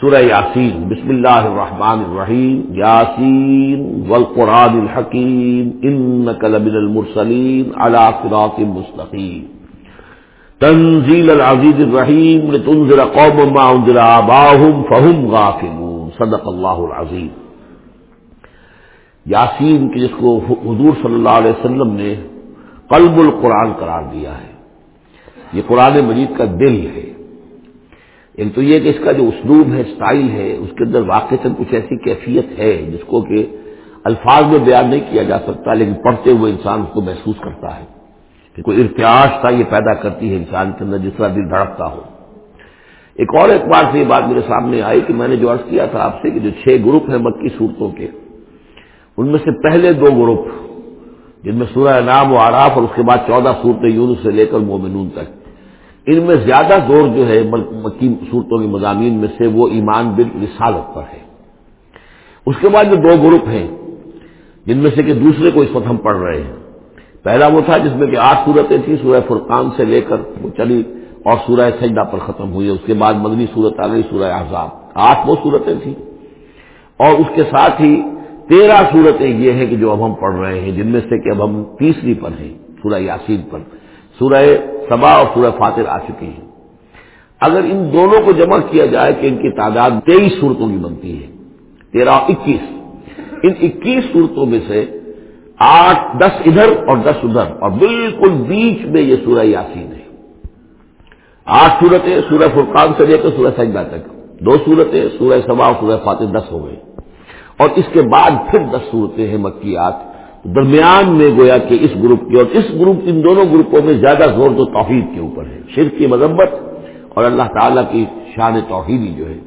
سورہ یاسین، بسم اللہ الرحمن الرحیم، یاسین والقرآن الحکیم انک لمن المرسلین علی صراط مستقیم۔ تنزیل العزیز الرحیم، لتنذر قوم ما انذر آباهم فهم غافلون۔ صدق اللہ العظیم۔ یاسین کی جس کو حضور صلی اللہ علیہ وسلم نے قلب القرآن قرار دیا ہے۔ یہ قرآن مجید کا دل ہے۔ ایک تو یہ کہ اس کا جو اسلوب ہے اسٹائل ہے، اس کے اندر واقع سے کچھ ایسی کیفیت ہے جس کو کہ الفاظ میں بیان نہیں کیا جا سکتا، لیکن پڑھتے ہوئے انسان اس کو محسوس کرتا ہے۔ کہ کوئی ارتیاش تھا، یہ پیدا کرتی ہے انسان کے اندر، جس طرح دل دھڑکتا ہو۔ ایک اور اعتبار سے یہ بات میرے سامنے آئی کہ میں نے جو عرض کیا تھا آپ سے کہ جو چھ گروپ ہیں مکی صورتوں کے، ان میں سے پہلے دو گروپ، جن میں سورہ نام و آراف اور اس کے بعد چودہ صورتیں یونس سے لے کر مومنون تک۔ ان میں زیادہ زور جو ہے مکی صورتوں کے مضامین میں سے وہ ایمان بل رسالت پر ہے۔ اس کے بعد جو دو گروپ ہیں، جن میں سے کہ دوسرے کو اس وقت ہم پڑھ رہے ہیں۔ پہلا وہ تھا جس میں کہ آٹھ صورتیں تھیں، سورہ فرقان سے لے کر وہ چلی اور سورہ سجدہ پر ختم ہوئی۔ اس کے بعد مدنی صورت آ گئی، سورہ احزاب۔ آٹھ وہ صورتیں تھیں۔ اور اس کے ساتھ ہی تیرہ صورتیں یہ ہیں کہ جو اب ہم پڑھ رہے ہیں، جن میں سے کہ اب ہم تیسری پر ہیں، سورہ یاسین پر۔ سورہ سبا اور سورہ فاتر آ چکی ہے اگر ان دونوں کو جمع کیا جائے کہ ان کی تعداد تیئیس صورتوں کی بنتی ہے، تیرہ اکیس۔ ان اکیس صورتوں میں سے آٹھ دس ادھر اور دس ادھر، اور بالکل بیچ میں یہ سورہ یاسین ہے۔ آٹھ صورتیں سورہ فرقان سے لے کر سورہ سجدہ تک۔ دو صورتیں سورہ سبا اور سورہ فاتح دس ہو گئی اور اس کے بعد پھر دس صورتیں ہیں مکیات۔ درمیان میں گویا کہ اس گروپ کی اور اس گروپ ان دونوں گروپوں میں زیادہ زور تو توحید کے اوپر ہے، شرک کی مذمت اور اللہ تعالیٰ کی شان توحیدی جو ہے۔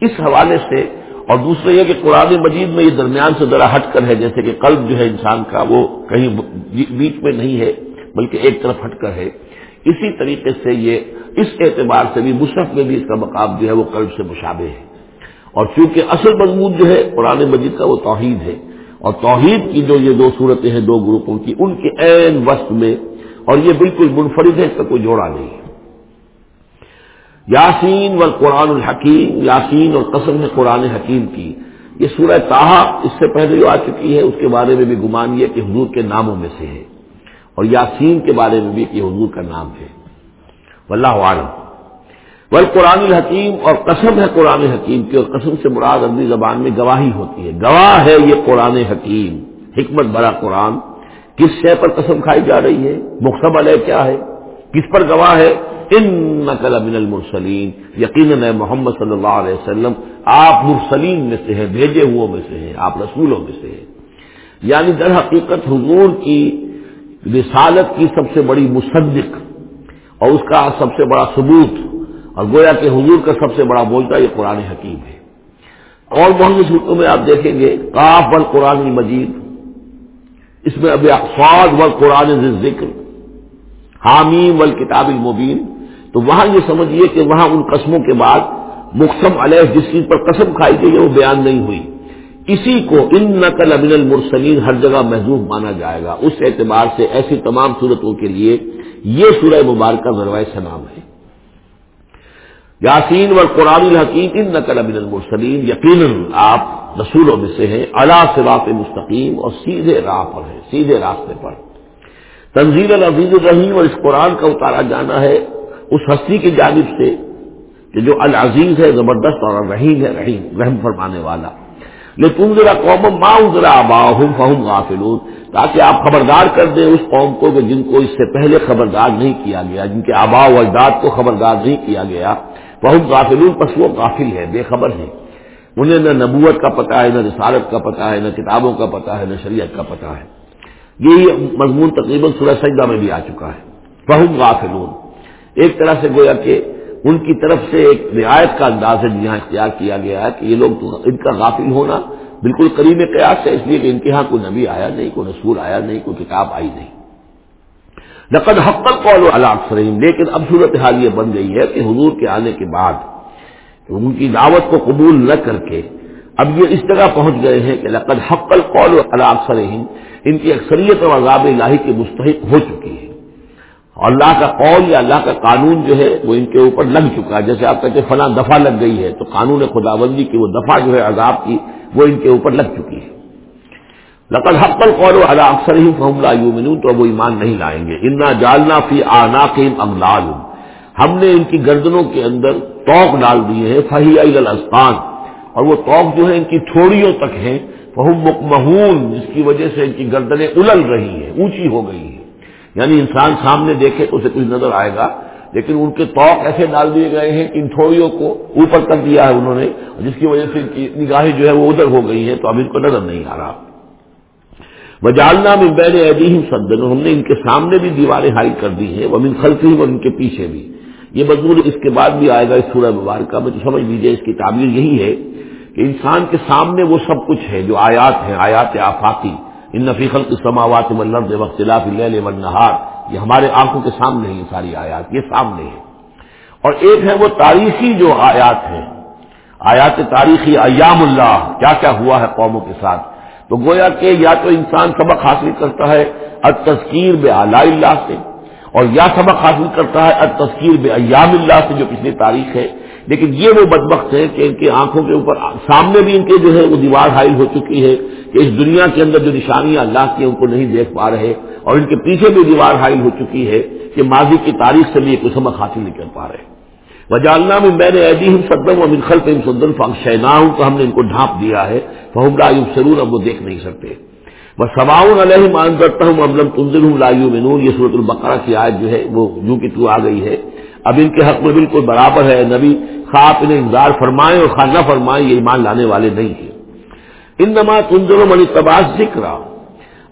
اس حوالے سے اور دوسرا یہ کہ قرآن مجید میں یہ درمیان سے ذرا ہٹ کر ہے، جیسے کہ قلب جو ہے انسان کا وہ کہیں بیچ میں نہیں ہے، بلکہ ایک طرف ہٹ کر ہے۔ اسی طریقے سے یہ اس اعتبار سے بھی مصحف میں بھی اس کا مقام جو ہے وہ قلب سے مشابہ ہے۔ اور چونکہ اصل مضمون جو ہے قرآن مجید کا وہ توحید ہے۔ اور توحید کی جو یہ دو صورتیں ہیں دو گروپوں کی، ان کے عین وسط میں، اور یہ بالکل منفرد ہے اس کا کوئی جوڑا نہیں یاسین و قرآن الحکیم، یاسین اور قسم ہے قرآن حکیم کی۔ یہ سورہ تاہا اس سے پہلے جو آ چکی ہے، اس کے بارے میں بھی گمان یہ کہ حضور کے ناموں میں سے ہے۔ اور یاسین کے بارے میں بھی کہ حضور کا نام ہے۔ واللہ عالم۔ بل قرآن الحکیم، اور قسم ہے قرآن حکیم کی، اور قسم سے مراد عربی زبان میں گواہی ہوتی ہے۔ گواہ ہے یہ قرآن حکیم۔ حکمت بڑا قرآن۔ کس شے پر قسم کھائی جا رہی ہے؟ مقصب علیہ کیا ہے؟ کس پر گواہ ہے؟ ان نقل من المرسلین۔ یقیناً محمد صلی اللہ علیہ وسلم، آپ مرسلین میں سے ہیں، بھیجے ہوئے میں سے ہیں، آپ رسولوں میں سے ہیں۔ یعنی در حقیقت حضور کی رسالت کی سب سے بڑی مصدق اور اس کا سب سے بڑا ثبوت اور گویا کہ حضور کا سب سے بڑا بولتا یہ قرآن حکیم ہے۔ اور بہت صورتوں میں آپ دیکھیں گے کاف و قرآن مجید اس میں ابھی اقفاد و قرآن ذکر حامیم و کتاب المبین۔ تو وہاں یہ سمجھیے کہ وہاں ان قسموں کے بعد مقصم علیہ جس چیز پر قسم کھائی گئی ہے، وہ بیان نہیں ہوئی۔ اسی کو ان نقل امن المرسلین ہر جگہ محضوب مانا جائے گا۔ اس اعتبار سے ایسی تمام صورتوں کے لیے یہ سورہ مبارکہ ذروائے سلام ہے۔ یاسین و قرآن الحکیم ان نقل ابن المرسلین، یقیناً آپ رسولوں میں سے ہیں اللہ سے مستقیم، اور سیدھے راہ پر ہیں، سیدھے راستے پر۔ تنظیم العزیز الرحیم، اور اس قرآن کا اتارا جانا ہے اس ہستی کی جانب سے کہ جو العزیز ہے، زبردست اور رحیم ہے، رحیم، رحم فرمانے والا۔ لیکن ذرا قوم ماں ذرا آبا ہوں فہم غافل تاکہ آپ خبردار کر دیں اس قوم کو کہ جن کو اس سے پہلے خبردار نہیں کیا گیا، جن کے آبا و اجداد کو خبردار نہیں کیا گیا۔ بہت غافل پس وہ غافل ہے بے خبر ہے انہیں نہ نبوت کا پتہ ہے، نہ رسالت کا پتہ ہے، نہ کتابوں کا پتہ ہے، نہ شریعت کا پتہ ہے۔ یہی مضمون تقریباً سورہ سجدہ میں بھی آ چکا ہے۔ بہت غافل ایک طرح سے گویا کہ ان کی طرف سے ایک رعایت کا انداز ہے، جہاں اختیار کیا گیا ہے کہ یہ لوگ ان کا غافل ہونا بالکل قریب قیاس ہے، اس لیے کہ ان کے یہاں کوئی نبی آیا نہیں، کوئی رسول آیا نہیں، کوئی کتاب آئی نہیں۔ نقد حق قول فرحیم لیکن اب صورت حال یہ بن گئی ہے کہ حضور کے آنے کے بعد ان کی دعوت کو قبول نہ کر کے اب یہ اس جگہ پہنچ گئے ہیں کہ لقد حق القول فرحیم ان کی اکثریت اور عذاب الہی کے مستحق ہو چکی ہے اللہ کا قول یا اللہ کا قانون جو ہے وہ ان کے اوپر لگ چکا ہے۔ جیسے آپ کہتے ہیں فلاں دفعہ لگ گئی ہے تو قانون خدا بندی کی وہ دفعہ جو ہے عذاب کی وہ ان کے اوپر لگ چکی ہے۔ لقل حق القول اللہ اکثر ہی فہم یومنون تو وہ ایمان نہیں لائیں گے۔ انا جالنا فی آنا املال ہم نے ان کی گردنوں کے اندر توق ڈال دیے ہیں فہی الاسقان اور وہ توق جو ہے ان کی تھوڑیوں تک ہیں فہم مکمہون جس کی وجہ سے ان کی گردنیں الل رہی ہیں، اونچی ہو گئی ہیں۔ یعنی انسان سامنے دیکھے تو اسے کچھ نظر آئے گا، لیکن ان کے توق ایسے ڈال دیے گئے ہیں کہ ان تھوڑیوں کو اوپر کر دیا ہے انہوں نے جس کی وجہ سے ان کی نگاہیں جو ہے وہ ادھر ہو گئی ہیں، تو اب ان کو نظر نہیں آ رہا۔ وجالنا میں بین عدیم سدن، ہم نے ان کے سامنے بھی دیواریں ہائی کر دی ہیں وہ من خلفی اور ان کے پیچھے بھی۔ یہ مزدور اس کے بعد بھی آئے گا اس سورہ مبارکہ میں، تو سمجھ لیجیے اس کی تعبیر یہی ہے کہ انسان کے سامنے وہ سب کچھ ہے جو آیات ہیں، آیات آفاقی۔ ان نفیقل کی سماوات ملب وقتلاف نہار یہ ہمارے آنکھوں کے سامنے یہ ساری آیات، یہ سامنے ہے اور ایک ہے وہ تاریخی جو آیات ہیں۔ آیات تاریخی ایام اللہ، کیا کیا ہوا ہے قوموں کے ساتھ؟ تو گویا کہ یا تو انسان سبق حاصل کرتا ہے اد تذکیر بے اعلی اللہ سے، اور یا سبق حاصل کرتا ہے اد تذکیر بے ایام اللہ سے جو پچھلی تاریخ ہے۔ لیکن یہ وہ بدبخت ہے کہ ان کی آنکھوں کے اوپر، سامنے بھی ان کے جو ہے وہ دیوار حائل ہو چکی ہے کہ اس دنیا کے اندر جو نشانیاں اللہ کی ان کو نہیں دیکھ پا رہے، اور ان کے پیچھے بھی دیوار حائل ہو چکی ہے کہ ماضی کی تاریخ سے بھی ایک سبق حاصل نہیں کر پا رہے۔ وجالنا میں میں نے ایدی ہوں سدم اور منخل پہ سدن شینا ہوں تو ہم نے ان کو ڈھانپ دیا ہے فہمرا یوب سرور اب وہ دیکھ نہیں سکتے۔ بس سماؤن علیہ مان کرتا ہوں املم تنظر ہوں لایو مینور یہ صورت البقرہ کی آیت جو ہے، وہ جو کہ تو آ گئی ہے۔ اب ان کے حق میں بالکل برابر ہے، نبی خواب انہیں انتظار فرمائے اور خانہ فرمائے یہ ایمان لانے والے نہیں ہیں۔ ان نما تنظر منی تباہ ذکر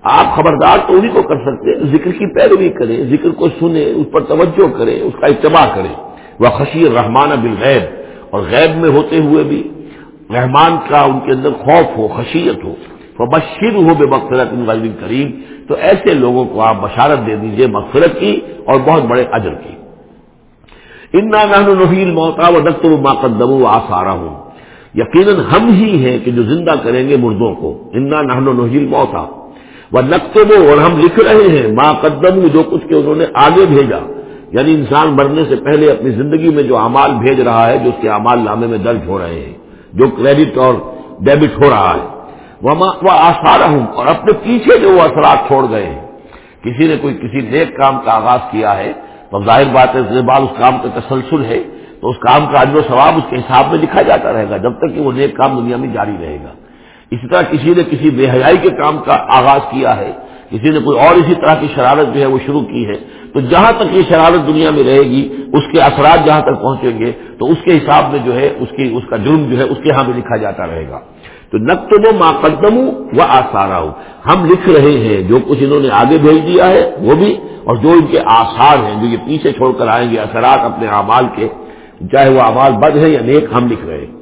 آپ خبردار تو انہیں کو کر سکتے ذکر کی پیروی کریں، ذکر کو سنیں، اس پر توجہ کریں، اس کا اتباع کریں۔ وہ خشیر رحمان بالغیب، اور غیب میں ہوتے ہوئے بھی، رحمان کا ان کے اندر خوف ہو، خشیت ہو وہ ہو بے مغفرت غلب کریم، تو ایسے لوگوں کو آپ بشارت دے دیجیے مغفرت کی اور بہت بڑے اجر کی۔ انا نہن نحیل موتا و دخت و ماقدم و آسارا ہوں یقیناً ہم ہی ہیں کہ جو زندہ کریں گے مردوں کو۔ انا نہن نحیل موتا وہ نقطب اور ہم لکھ رہے ہیں ماں قدم جو کچھ کہ انہوں نے آگے بھیجا۔ یعنی انسان مرنے سے پہلے اپنی زندگی میں جو امال بھیج رہا ہے، جو اس کے امال نامے میں درج ہو رہے ہیں، جو کریڈٹ اور ڈیبٹ ہو رہا ہے وہ آسارا ہوں اور اپنے پیچھے جو وہ اثرات چھوڑ گئے ہیں۔ کسی نے کوئی کسی نیک کام کا آغاز کیا ہے، تو ظاہر بات ہے بعد اس کام کا تسلسل ہے، تو اس کام کا اجر و ثواب اس کے حساب میں لکھا جاتا رہے گا، جب تک کہ وہ نیک کام دنیا میں جاری رہے گا۔ اسی طرح کسی نے کسی بے حیائی کے کام کا آغاز کیا ہے، کسی نے کوئی اور اسی طرح کی شرارت جو ہے وہ شروع کی ہے تو جہاں تک یہ شرارت دنیا میں رہے گی، اس کے اثرات جہاں تک پہنچیں گے، تو اس کے حساب میں جو ہے، اس کی، اس کا جرم جو ہے، اس کے یہاں بھی لکھا جاتا رہے گا۔ تو نقطب و ماقدم و آسارا ہوں ہم لکھ رہے ہیں جو کچھ انہوں نے آگے بھیج دیا ہے، وہ بھی، اور جو ان کے آثار ہیں، جو یہ پیچھے چھوڑ کر آئیں گے اثرات اپنے اعمال کے، چاہے وہ اعمال بد ہے یا نیک، ہم لکھ رہے ہیں۔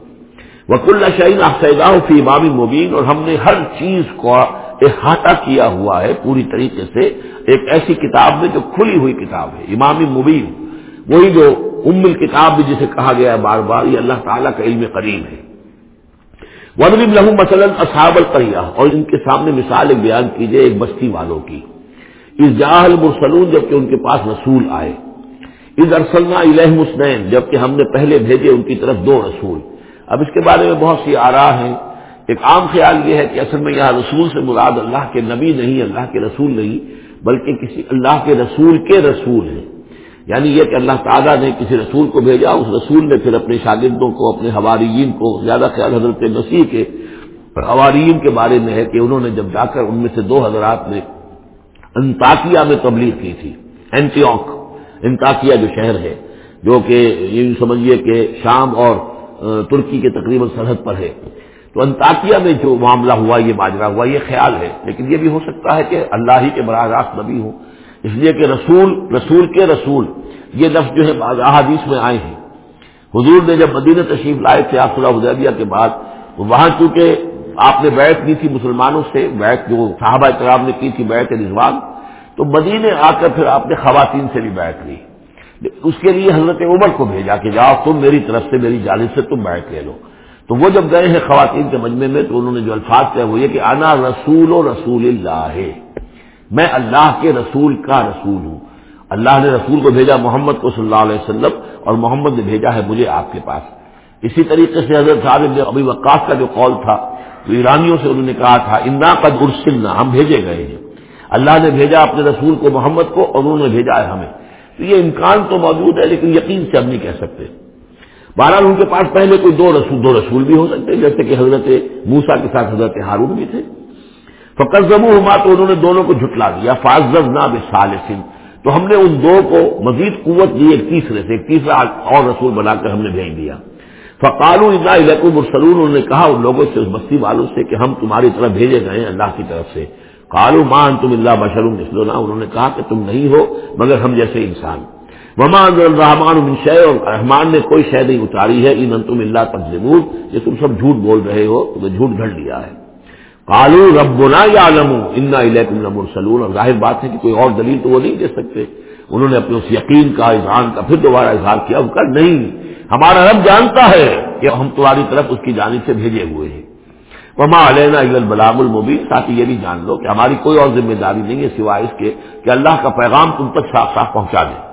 وکل شعین افسیدہ فی امام مبین اور ہم نے ہر چیز کو احاطہ کیا ہوا ہے پوری طریقے سے ایک ایسی کتاب میں جو کھلی ہوئی کتاب ہے، امام مبین، وہی جو ام کتاب بھی جسے کہا گیا ہے بار بار، یہ اللہ تعالیٰ کا علم قریب ہے۔ ودرب لہو مثلاً اصحاب القریہ اور ان کے سامنے مثال بیان کیجیے ایک بستی والوں کی۔ اس جاہل مرسلون جبکہ ان کے پاس رسول آئے۔ اس ارسلنا الہ مسنین جبکہ ہم نے پہلے بھیجے ان کی طرف دو رسول۔ اب اس کے بارے میں بہت سی آرا ہیں۔ ایک عام خیال یہ ہے کہ اصل میں یہاں رسول سے مراد اللہ کے نبی نہیں، اللہ کے رسول نہیں، بلکہ کسی اللہ کے رسول کے رسول ہیں۔ یعنی یہ کہ اللہ تعالیٰ نے کسی رسول کو بھیجا، اس رسول نے پھر اپنے شاگردوں کو، اپنے حواریین کو، زیادہ خیال حضرت مسیح کے حواریین کے بارے میں ہے کہ انہوں نے جب جا کر ان میں سے دو حضرات نے انتاکیا میں تبلیغ کی تھی اینٹیوک انتاکیا جو شہر ہے، جو کہ یہ سمجھیے کہ شام اور ترکی کے تقریباً سرحد پر ہے۔ تو انتاکیا میں جو معاملہ ہوا، یہ ماجرا ہوا، یہ خیال ہے۔ لیکن یہ بھی ہو سکتا ہے کہ اللہ ہی کے براہ راست نبی ہوں۔ اس لیے کہ رسول رسول کے رسول، یہ لفظ جو ہے احادیث میں آئے ہیں۔ حضور نے جب مدینہ تشریف لائے تھے آپ صلی حدیبیہ کے بعد وہاں چونکہ آپ نے بیعت کی تھی مسلمانوں سے، بیعت جو صحابہ کرام نے کی تھی، بیعت رضوان، تو مدینے آ کر پھر آپ نے خواتین سے بھی بیعت لی۔ اس کے لیے حضرت عمر کو بھیجا کہ جاؤ، تم میری طرف سے، میری جانب سے تم بیعت لے لو۔ تو وہ جب گئے ہیں خواتین کے مجمع میں تو انہوں نے جو الفاظ کہے وہ یہ کہ آنا رسول و رسول اللہ ہے میں اللہ کے رسول کا رسول ہوں۔ اللہ نے رسول کو بھیجا محمد کو صلی اللہ علیہ وسلم اور محمد نے بھیجا ہے مجھے آپ کے پاس۔ اسی طریقے سے حضرت صاحب ابھی وقاص کا جو قول تھا تو ایرانیوں سے انہوں نے کہا تھا، انا قد ارسلنا، ہم بھیجے گئے ہیں۔ اللہ نے بھیجا اپنے رسول کو محمد کو اور انہوں نے بھیجا ہے ہمیں۔ تو یہ امکان تو موجود ہے لیکن یقین سے ہم نہیں کہہ سکتے۔ بہرحال ان کے پاس پہلے کوئی دو رسول دو رسول بھی ہو سکتے جیسے کہ حضرت موسا کے ساتھ حضرت ہارون بھی تھے۔ فقر زمو ہوا تو انہوں نے دونوں کو جھٹلا دیا۔ فاضر نہ تو ہم نے ان دو کو مزید قوت دی، ایک تیسرے سے، ایک تیسرا اور رسول بنا کر ہم نے بھیج دیا۔ فقالو اللہ مرسلون۔ انہوں نے کہا، ان لوگوں سے، اس بستی والوں سے کہ ہم تمہاری طرف بھیجے گئے ہیں اللہ کی طرف سے۔ کالو مان تم اللہ بشروم اسلونا انہوں نے کہا کہ تم نہیں ہو، مگر ہم جیسے انسان۔ ممان الرحمان شے اور رحمان نے کوئی شے نہیں اتاری ہے، ان تم اللہ تجمور یہ تم سب جھوٹ بول رہے ہو، تمہیں جھوٹ گھڑ لیا ہے۔ کالو ربنا یا لمو انا سلون اور ظاہر بات ہے کہ کوئی اور دلیل تو وہ نہیں دے سکتے۔ انہوں نے اپنے اس یقین کا، اظہار کا، پھر دوبارہ اظہار کیا ان کا نہیں، ہمارا رب جانتا ہے کہ ہم تمہاری طرف اس کی جانب سے بھیجے ہوئے ہیں۔ وما علینا البلاغ المبین، ساتھ یہ بھی جان لو کہ ہماری کوئی اور ذمہ داری نہیں ہے سوائے اس کے کہ اللہ کا پیغام تم تک صاف صاف پہنچا دیں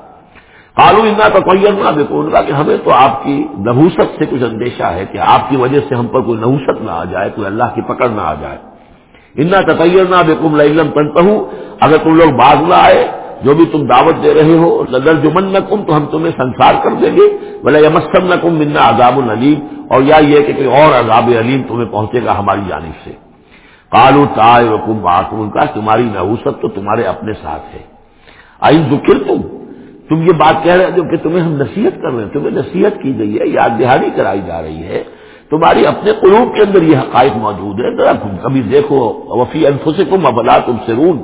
کالو انا کا کوئی نہ دیکھو ان کا کہ ہمیں تو آپ کی نحوست سے کچھ اندیشہ ہے کہ آپ کی وجہ سے ہم پر کوئی نحوست نہ آ جائے، کوئی اللہ کی پکڑ نہ آ جائے۔ انا تطیر نہ بے کم لم اگر تم لوگ باز نہ آئے، جو بھی تم دعوت دے رہے ہو نظر جمن نہ کم تو ہم تمہیں سنسار کر دیں گے۔ بولے یمسم نہ کم منا عذاب العلیم اور یا یہ کہ کوئی اور عذاب علیم تمہیں پہنچے گا ہماری جانب سے۔ کالو تائے وکم باتم کا تمہاری نحوست تو تمہارے اپنے ساتھ ہے۔ آئی ذکر تم تم یہ بات کہہ رہے ہو کہ تمہیں ہم نصیحت کر رہے ہیں، تمہیں نصیحت کی گئی ہے، یاد دہانی کرائی جا رہی ہے۔ تمہاری اپنے قلوب کے اندر یہ حقائق موجود ہے ذرا کبھی دیکھو، وفی انفسکم ابلا تم سرون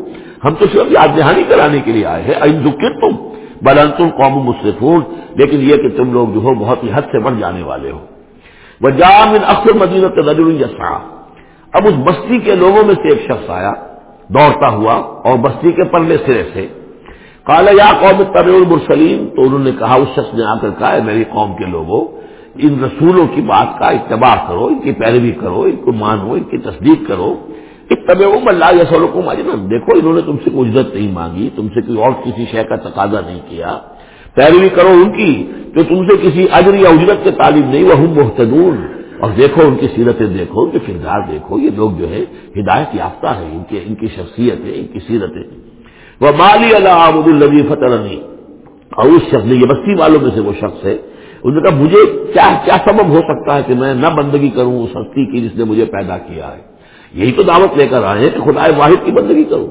ہم تو صرف یاد دہانی کرانے کے لیے آئے ہیں۔ این ذکر تم بلن تم قوم مصرفون لیکن یہ کہ تم لوگ جو ہو، بہت ہی حد سے بڑھ جانے والے ہو۔ وہ جامن اکثر مدینہ نظر جسا اب اس بستی کے لوگوں میں سے ایک شخص آیا، دوڑتا ہوا اور بستی کے پرلے سرے سے۔ کالا یا قوم طب المرسلیم تو انہوں نے کہا، اس شخص نے آ کر کہا ہے میری قوم کے لوگوں، ان رسولوں کی بات کا اتباع کرو، ان کی پیروی کرو، ان کو مانو، ان کی تصدیق کرو. طب اللہ یسولکم اجرن دیکھو، انہوں نے تم سے کوئی اجرت نہیں مانگی، تم سے کوئی اور کسی شے کا تقاضا نہیں کیا۔ پیروی کرو ان کی تو تم سے کسی اجر یا اجرت کے تعلیم نہیں وہ محتدون اور دیکھو، ان کی سیرتیں دیکھو، ان کے کردار دیکھو۔ یہ لوگ جو ہے ہدایت یافتہ ہے ان کے، ان کی شخصیت ہے ان کی سیرتیں۔ وہ مالی اللہ عبد النبی فتح اور اس شخص نے، یہ بستی والوں میں سے وہ شخص ہے، اس نے کہا، مجھے کیا کیا سبب ہو سکتا ہے کہ میں نہ بندگی کروں اس ہستی کی جس نے مجھے پیدا کیا ہے؟ یہی تو دعوت لے کر آئے ہیں کہ خدا واحد کی بندگی کروں۔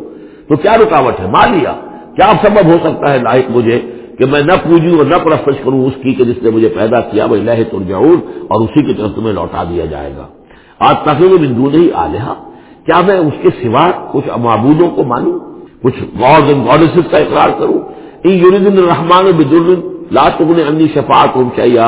تو کیا رکاوٹ ہے؟ مان لیا کیا سبب ہو سکتا ہے لائق مجھے کہ میں نہ پوجوں اور نہ پرستش کروں اس کی کہ جس نے مجھے پیدا کیا؟ وہ لہ ترجعون، اور اسی کی طرف تمہیں لوٹا دیا جائے گا۔ آج تفریح بندو نہیں آلیہ، کیا میں اس کے سوا کچھ معبودوں کو مانوں؟ کچھ گاڈ اینڈ گاڈسز کا اقرار کروں۔ یوریدن رحمان بدر لا تغن انی شفاعت ہوں چاہیے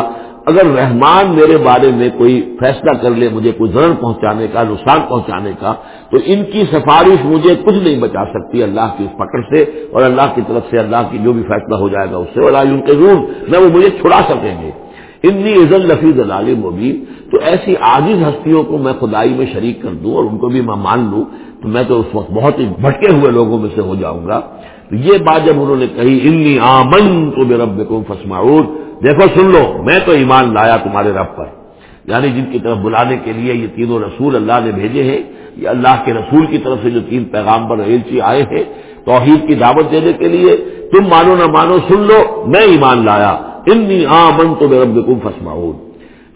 اگر رحمان میرے بارے میں کوئی فیصلہ کر لے، مجھے کوئی ضرر پہنچانے کا، نقصان پہنچانے کا، تو ان کی سفارش مجھے کچھ نہیں بچا سکتی اللہ کی اس پکڑ سے اور اللہ کی طرف سے اللہ کی جو بھی فیصلہ ہو جائے گا اس سے۔ اور ان کے ضرور میں وہ مجھے چھڑا سکیں گے۔ انی عزل لفیظ العال مبین، تو ایسی عاجز ہستیوں کو میں خدائی میں شریک کر دوں اور ان کو بھی میں مان لوں۔ تو میں تو اس وقت بہت ہی بھٹکے ہوئے لوگوں میں سے ہو جاؤں گا۔ تو یہ بات جب انہوں نے کہی، انی آمن تو بے رب کو دیکھو، سن لو، میں تو ایمان لایا تمہارے رب پر۔ یعنی جن کی طرف بلانے کے لیے یہ تینوں رسول اللہ نے بھیجے ہیں، یہ اللہ کے رسول کی طرف سے جو تین پیغام پر ایلچی آئے ہیں، توحید کی دعوت دینے کے لیے، تم مانو نہ مانو، سن لو، میں ایمان لایا۔ انی آمن تو بے رب کو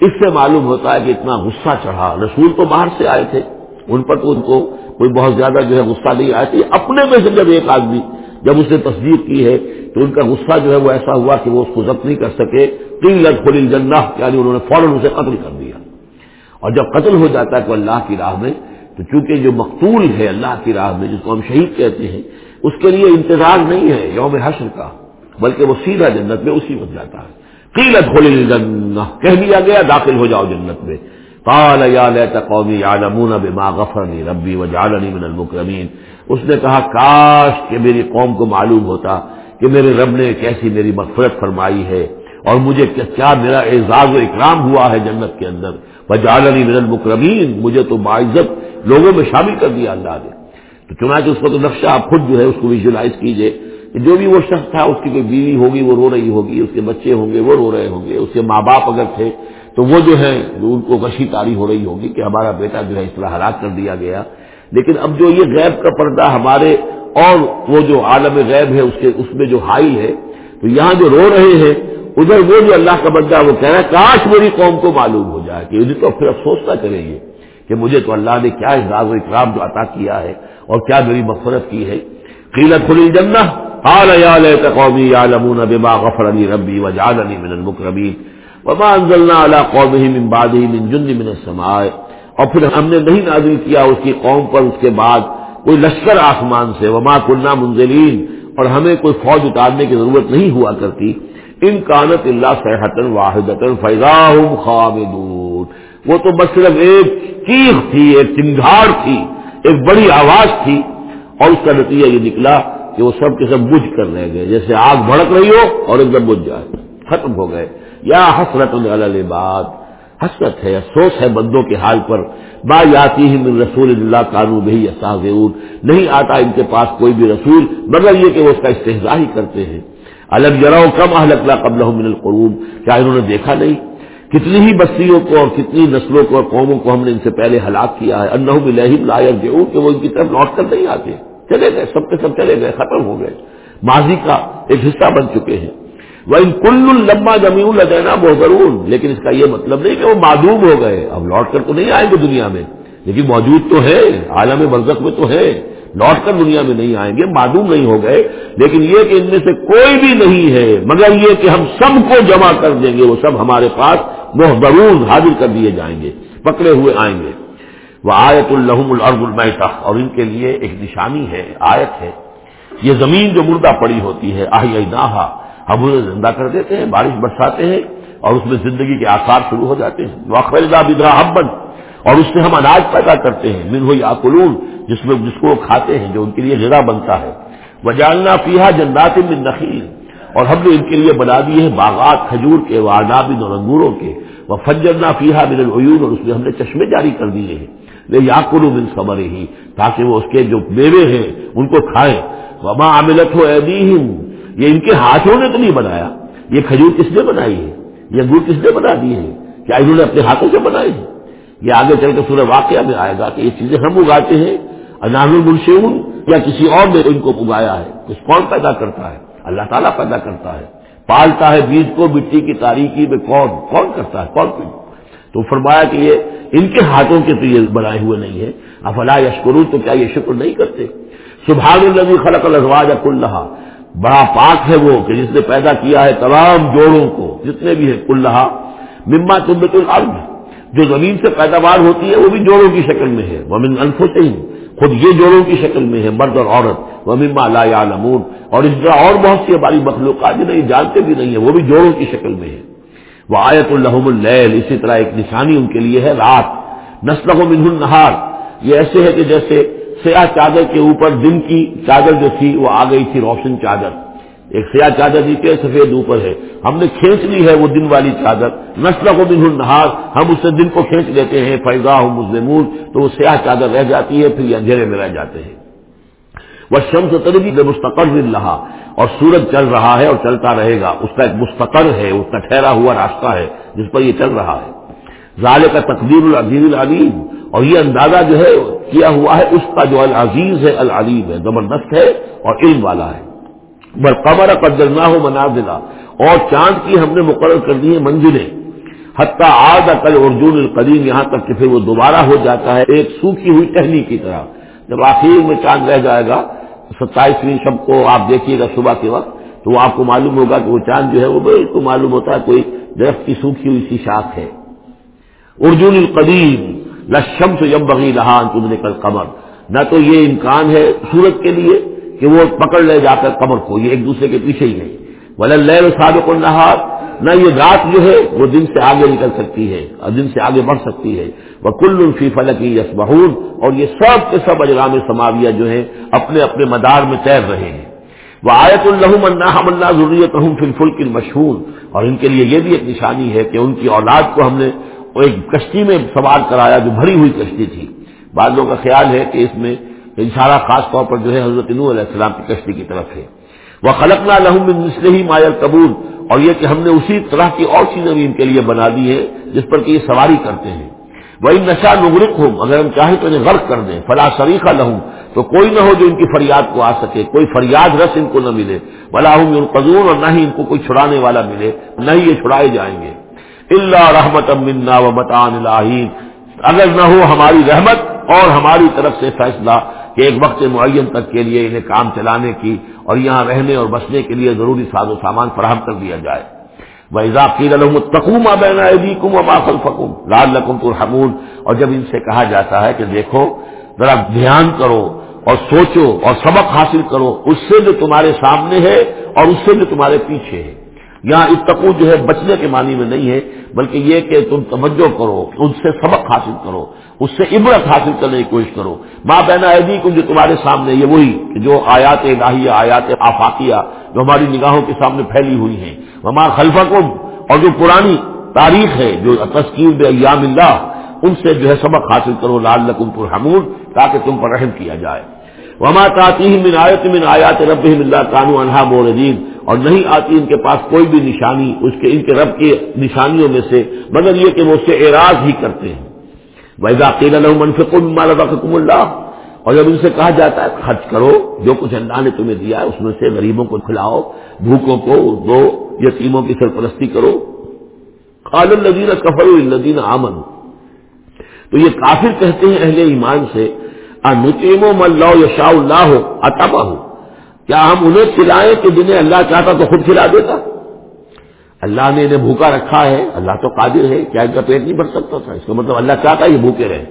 اس سے معلوم ہوتا ہے کہ اتنا غصہ چڑھا۔ رسول تو باہر سے آئے تھے، ان پر تو ان کو کوئی بہت زیادہ جو ہے غصہ نہیں آیا تھی اپنے میں سے جب ایک آدمی جب اس نے تصدیق کی ہے تو ان کا غصہ جو ہے وہ ایسا ہوا کہ وہ اس کو ضبط نہیں کر سکے۔ تین لگ کھلی جنہ یعنی انہوں نے فوراً اسے قتل کر دیا۔ اور جب قتل ہو جاتا ہے تو اللہ کی راہ میں، تو چونکہ جو مقتول ہے اللہ کی راہ میں، جس کو ہم شہید کہتے ہیں، اس کے لیے انتظار نہیں ہے یوم حشر کا، بلکہ وہ سیدھا جنت میں اسی وقت جاتا ہے۔ قیلت کھولی جنہ کہہ دیا گیا، داخل ہو جاؤ جنت میں۔ قال یا لیت قومی یعلمون بما غفرنی ربی وجعلنی من المکرمین۔ اس نے کہا، کاش کہ میری قوم کو معلوم ہوتا کہ میرے رب نے کیسی میری مغفرت فرمائی ہے اور مجھے کیا میرا اعزاز و اکرام ہوا ہے جنت کے اندر۔ وجعلنی من المکرمین، مجھے تو باعزت لوگوں میں شامل کر دیا اللہ نے۔ تو چنانچہ اس کو تو نقشہ آپ خود جو ہے اس کو ویژلائز کیجیے جو بھی وہ شخص تھا، اس کی کوئی بیوی ہوگی، وہ رو رہی ہوگی، اس کے بچے ہوں گے، وہ رو رہے ہوں گے، اس کے ماں باپ اگر تھے تو وہ جو ہے ان کو کشی تاری ہو رہی ہوگی کہ ہمارا بیٹا جو ہے اس طرح ہلاک کر دیا گیا۔ لیکن اب جو یہ غیب کا پردہ ہمارے اور وہ جو عالم غیب ہے، اس کے، اس میں جو حائل ہے، تو یہاں جو رو رہے ہیں، ادھر وہ جو اللہ کا بندہ وہ کہہ رہا ہے، کاش میری قوم کو معلوم ہو جائے کہ تو پھر افسوس نہ کریں گے کہ مجھے تو اللہ نے کیا اعزاز و اکرام جو عطا کیا ہے اور کیا میری مفرت کی ہے۔ قیلت کھلی جنہ قال يا ليت قومي يعلمون بما غفر لي ربي وجعلني من المكرمين وما انزلنا على قومه من بعده من جند من السماء اور پھر ہم نے نہیں نازل کیا اس کی قوم پر اس کے بعد کوئی لشکر آسمان سے وما كنا منزلين اور ہمیں کوئی فوج اتارنے کی ضرورت نہیں ہوا کرتی۔ ان کانت اللہ صحت واحد فیضاہم خامدون۔ وہ تو بس صرف ایک چیخ تھی، ایک چنگھاڑ تھی، ایک بڑی آواز تھی۔ اور اس کا نتیجہ یہ نکلا کہ وہ سب کے سب بجھ کر رہ گئے، جیسے آگ بھڑک رہی ہو اور ایک دم بجھ جائے، ختم ہو گئے۔ یا حسرت بات حسرت ہے افسوس ہے بندوں کے حال پر۔ با یاتی من رسول اللہ کانو بھائی نہیں آتا ان کے پاس کوئی بھی رسول، مگر یہ کہ وہ اس کا استحضا ہی کرتے ہیں۔ الگ جراؤ کم اہل قبل من القروب کیا انہوں نے دیکھا نہیں؟ کتنی ہی بستیوں کو اور کتنی نسلوں کو اور قوموں کو ہم نے ان سے پہلے ہلاک کیا ہے۔ انہوں میں لہم لائق کہ وہ ان کی طرف لوٹ کر نہیں آتے۔ چلے گئے، سب کے سب چلے گئے، ختم ہو گئے۔ ماضی کا ایک حصہ بن چکے ہیں۔ وہ ان کل لمبا زمین لدینا بہترون لیکن اس کا یہ مطلب نہیں کہ وہ معدوم ہو گئے۔ اب لوٹ کر تو نہیں آئیں گے دنیا میں۔ لیکن موجود تو ہے عالم برزخ میں تو ہے لوٹ کر دنیا میں نہیں آئیں گے، معدوم نہیں ہو گئے۔ لیکن یہ کہ ان میں سے کوئی بھی نہیں ہے، مگر یہ کہ ہم سب کو جمع کر دیں گے، وہ سب ہمارے پاس محبرون حاضر کر دیے جائیں گے، پکڑے ہوئے آئیں گے۔ وہ آیت الحم الرب المیتا اور ان کے لیے ایک نشانی ہے، آیت ہے۔ یہ زمین جو مردہ پڑی ہوتی ہے آہی نہا ہم انہیں زندہ کر دیتے ہیں، بارش برساتے ہیں اور اس میں زندگی کے آثار شروع ہو جاتے ہیں۔ واقعہ بدرا حبن اور اس سے ہم اناج پیدا کرتے ہیں۔ من ہو یا جس میں، جس کو وہ کھاتے ہیں، جو ان کے لیے غذا بنتا ہے۔ وہ جاننا پیہا جنات من نخیل اور ہم نے ان کے لیے بنا دیے ہیں باغات، کھجور کے وانابن اور انگوروں کے۔ وہ فجرنا پیہا من العیون اور اس میں ہم نے چشمے جاری کر دیے ہیں۔ یا کلو بن خبر ہی تاکہ وہ اس کے جو میوے ہیں، ان کو کھائیں۔ وما عملت ہو یہ ان کے ہاتھوں نے تو نہیں بنایا، یہ کھجور کس نے بنائی ہے؟ یہ گڑ کس نے بنا دی ہے کیا انہوں نے اپنے ہاتھوں سے بنائی ہے یہ آگے چل کے سورہ واقعہ میں آئے گا کہ یہ چیزیں ہم اگاتے ہیں انار المنشون یا کسی اور نے ان کو اگایا ہے کس کون پیدا کرتا ہے؟ اللہ تعالیٰ پیدا کرتا ہے۔ پالتا ہے بیج کو مٹی کی تاریخی میں کون کون کرتا ہے؟ کون تو فرمایا کہ یہ ان کے ہاتھوں کے تو یہ بنائے ہوئے نہیں ہے افلا یشکرو تو کیا یہ شکر نہیں کرتے؟ سبحان النبی خلق الزواج کلحا بڑا پاک ہے وہ کہ جس نے پیدا کیا ہے تمام جوڑوں کو، جتنے بھی ہے کلحا مما تمبت الارض، جو زمین سے پیداوار ہوتی ہے، وہ بھی جوڑوں کی شکل میں ہے۔ وہ من انفسہم، خود یہ جوڑوں کی شکل میں ہے، مرد اور عورت۔ وہ مما لا یعلمون۔ اور اس طرح اور بہت سی ہماری مخلوقات نہیں، جانتے بھی نہیں ہے وہ بھی جوڑوں کی شکل میں ہے وہ آیت الحم اللیل، اسی طرح ایک نشانی ان کے لیے ہے، رات۔ نسل و منہ النہار۔ یہ ایسے ہے کہ جیسے سیاہ چادر کے اوپر دن کی چادر جو تھی وہ آ گئی تھی روشن چادر۔ ایک سیاہ چادر نیچے سفید اوپر ہے۔ ہم نے کھینچ لی ہے وہ دن والی چادر۔ نسل و منہ النہار ہم اس سے دن کو کھینچ لیتے ہیں۔ فیضا مسلم تو وہ سیاہ چادر رہ جاتی ہے، پھر یہ اندھیرے میں رہ جاتے ہیں۔ وہ شمس تربی مستقر رہا اور سورج چل رہا ہے اور چلتا رہے گا۔ اس کا ایک مستقر ہے، اس کا ٹھہرا ہوا راستہ ہے جس پر یہ چل رہا ہے۔ ظال کا تقدیر العزیز العلیم اور یہ اندازہ جو ہے کیا ہوا ہے، اس کا جو العزیز ہے، العلیم ہے، زبردست ہے اور علم والا ہے۔ بر قبر قدر نہ ہو منازلہ اور چاند کی ہم نے مقرر کر دی ہے منزلیں۔ حتیٰ آد کل ارجن القدیم، یہاں تک کہ پھر وہ دوبارہ ہو جاتا ہے، ایک سوکھی ہوئی ٹہنی کی طرح۔ جب آخر میں چاند رہ جائے گا، ستائیسویں شب کو آپ دیکھیے گا صبح کے وقت، تو وہ آپ کو معلوم ہوگا کہ وہ چاند جو ہے وہ بالکل معلوم ہوتا ہے، کوئی درخت کی سوکھی ہوئی سی شاخ ہے۔ ارجن القدیم لشم سے یم بغی رہا تم کل قمر نہ تو یہ امکان ہے سورج کے لیے کہ وہ پکڑ لے جا کر قمر کو، یہ ایک دوسرے کے پیچھے ہی نہیں۔ ولل صادق النہار نہ یہ رات جو ہے وہ دن سے آگے نکل سکتی ہے، اور دن سے آگے بڑھ سکتی ہے۔ وہ کل الفی فلکی یس اور یہ سب کے سب اجرام سماویہ جو ہے اپنے اپنے مدار میں تیر رہے ہیں۔ وہ آیت الحم اللہ اللہ ضروریت فل فل مشہور اور ان کے لیے یہ بھی ایک نشانی ہے کہ ان کی اولاد کو ہم نے ایک کشتی میں سوار کرایا جو بھری ہوئی کشتی تھی۔ بعض لوگوں کا خیال ہے کہ اس میں اشارہ خاص طور پر جو ہے حضرت نو علیہ السلام کی کشتی کی طرف ہے۔ وہ خلق نہ لہم ہی مایل قبول اور یہ کہ ہم نے اسی طرح کی اور چیزیں بھی ان کے لیے بنا دی ہے جس پر کہ یہ سواری کرتے ہیں۔ وہی نشہ نغرق ہوں اگر ہم چاہیں تو انہیں غرق کر دیں۔ فلاں شریقہ لہوں تو کوئی نہ ہو جو ان کی فریاد کو آ سکے۔ کوئی فریاد رس ان کو نہ ملے۔ بلا ہوں ان قزون اور نہ ہی ان کو کوئی چھڑانے والا ملے۔ نہ ہی یہ چھڑائے جائیں گے۔ اللہ رحمت منا و متان اگر نہ ہو ہماری رحمت اور ہماری طرف سے فیصلہ کہ ایک وقت معین تک کے لیے انہیں کام چلانے کی اور یہاں رہنے اور بسنے کے لیے ضروری ساز و سامان فراہم کر دیا جائے۔ تقوم کم ابا فکم لال لقم الحمون اور جب ان سے کہا جاتا ہے کہ دیکھو، ذرا دھیان کرو اور سوچو اور سبق حاصل کرو، اس سے جو تمہارے سامنے ہے اور اس سے جو تمہارے پیچھے ہے۔ یہاں اتقو جو ہے بچنے کے معنی میں نہیں ہے، بلکہ یہ کہ تم توجہ کرو، ان سے سبق حاصل کرو، اس سے عبرت حاصل کرنے کی کوشش کرو۔ ماں بہنا ایدی کو جو تمہارے سامنے یہ وہی جو آیات الہیہ آیات آفاقیہ جو ہماری نگاہوں کے سامنے پھیلی ہوئی ہیں۔ ماں خلفہ اور جو پرانی تاریخ ہے، جو تسکیر ایام اللہ، ان سے جو ہے سبق حاصل کرو لال لکم پر حمود تاکہ تم پر رحم کیا جائے۔ وما تاتی من آیت من آیات رب اللہ کانو انہا موردین۔ اور نہیں آتی ان کے پاس کوئی بھی نشانی، اس کے، ان کے رب کی نشانیوں میں سے، مگر یہ کہ وہ اس سے اعراض ہی کرتے ہیں۔ ویزا قیل منفق رزقکم اللہ اور جب ان سے کہا جاتا ہے، خرچ کرو، جو کچھ اللہ نے تمہیں دیا ہے، اس میں سے غریبوں کو کھلاؤ، بھوکوں کو دو، یتیموں کی سرپرستی کرو۔ قال الذین کفروا للذین آمنوا۔ تو یہ کافر کہتے ہیں اہل ایمان سے انتیم و مل یشا اللہ ہو اتبا ہو کیا ہم انہیں کھلائیں کہ جنہیں اللہ چاہتا تو خود کھلا دیتا؟ اللہ نے انہیں بھوکا رکھا ہے، اللہ تو قادر ہے، کیا ان کا پیٹ نہیں بھر سکتا تھا؟ اس کا مطلب اللہ چاہتا یہ بھوکے رہے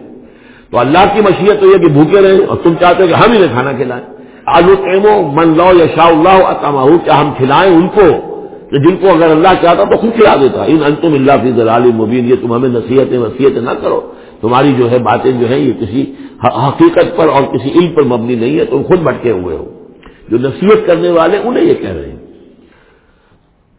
تو اللہ کی مشیت تو یہ کہ بھوکے رہے اور تم چاہتے ہو کہ ہم انہیں کھانا کھلائیں۔ آلو ایمو من لو یا شاہ اللہ اتما کیا ہم کھلائیں ان کو؟ کہ جن کو اگر اللہ چاہتا تو خود کھلا دیتا۔ ان انتم اللہ فی ضلال مبین یہ تم ہمیں نصیحتیں وصیتیں نہ کرو۔ تمہاری جو ہے باتیں جو ہیں، یہ کسی حقیقت پر اور کسی علم پر مبنی نہیں ہے، تم خود بٹکے ہوئے ہو۔ جو نصیحت کرنے والے انہیں یہ کہہ رہے ہیں۔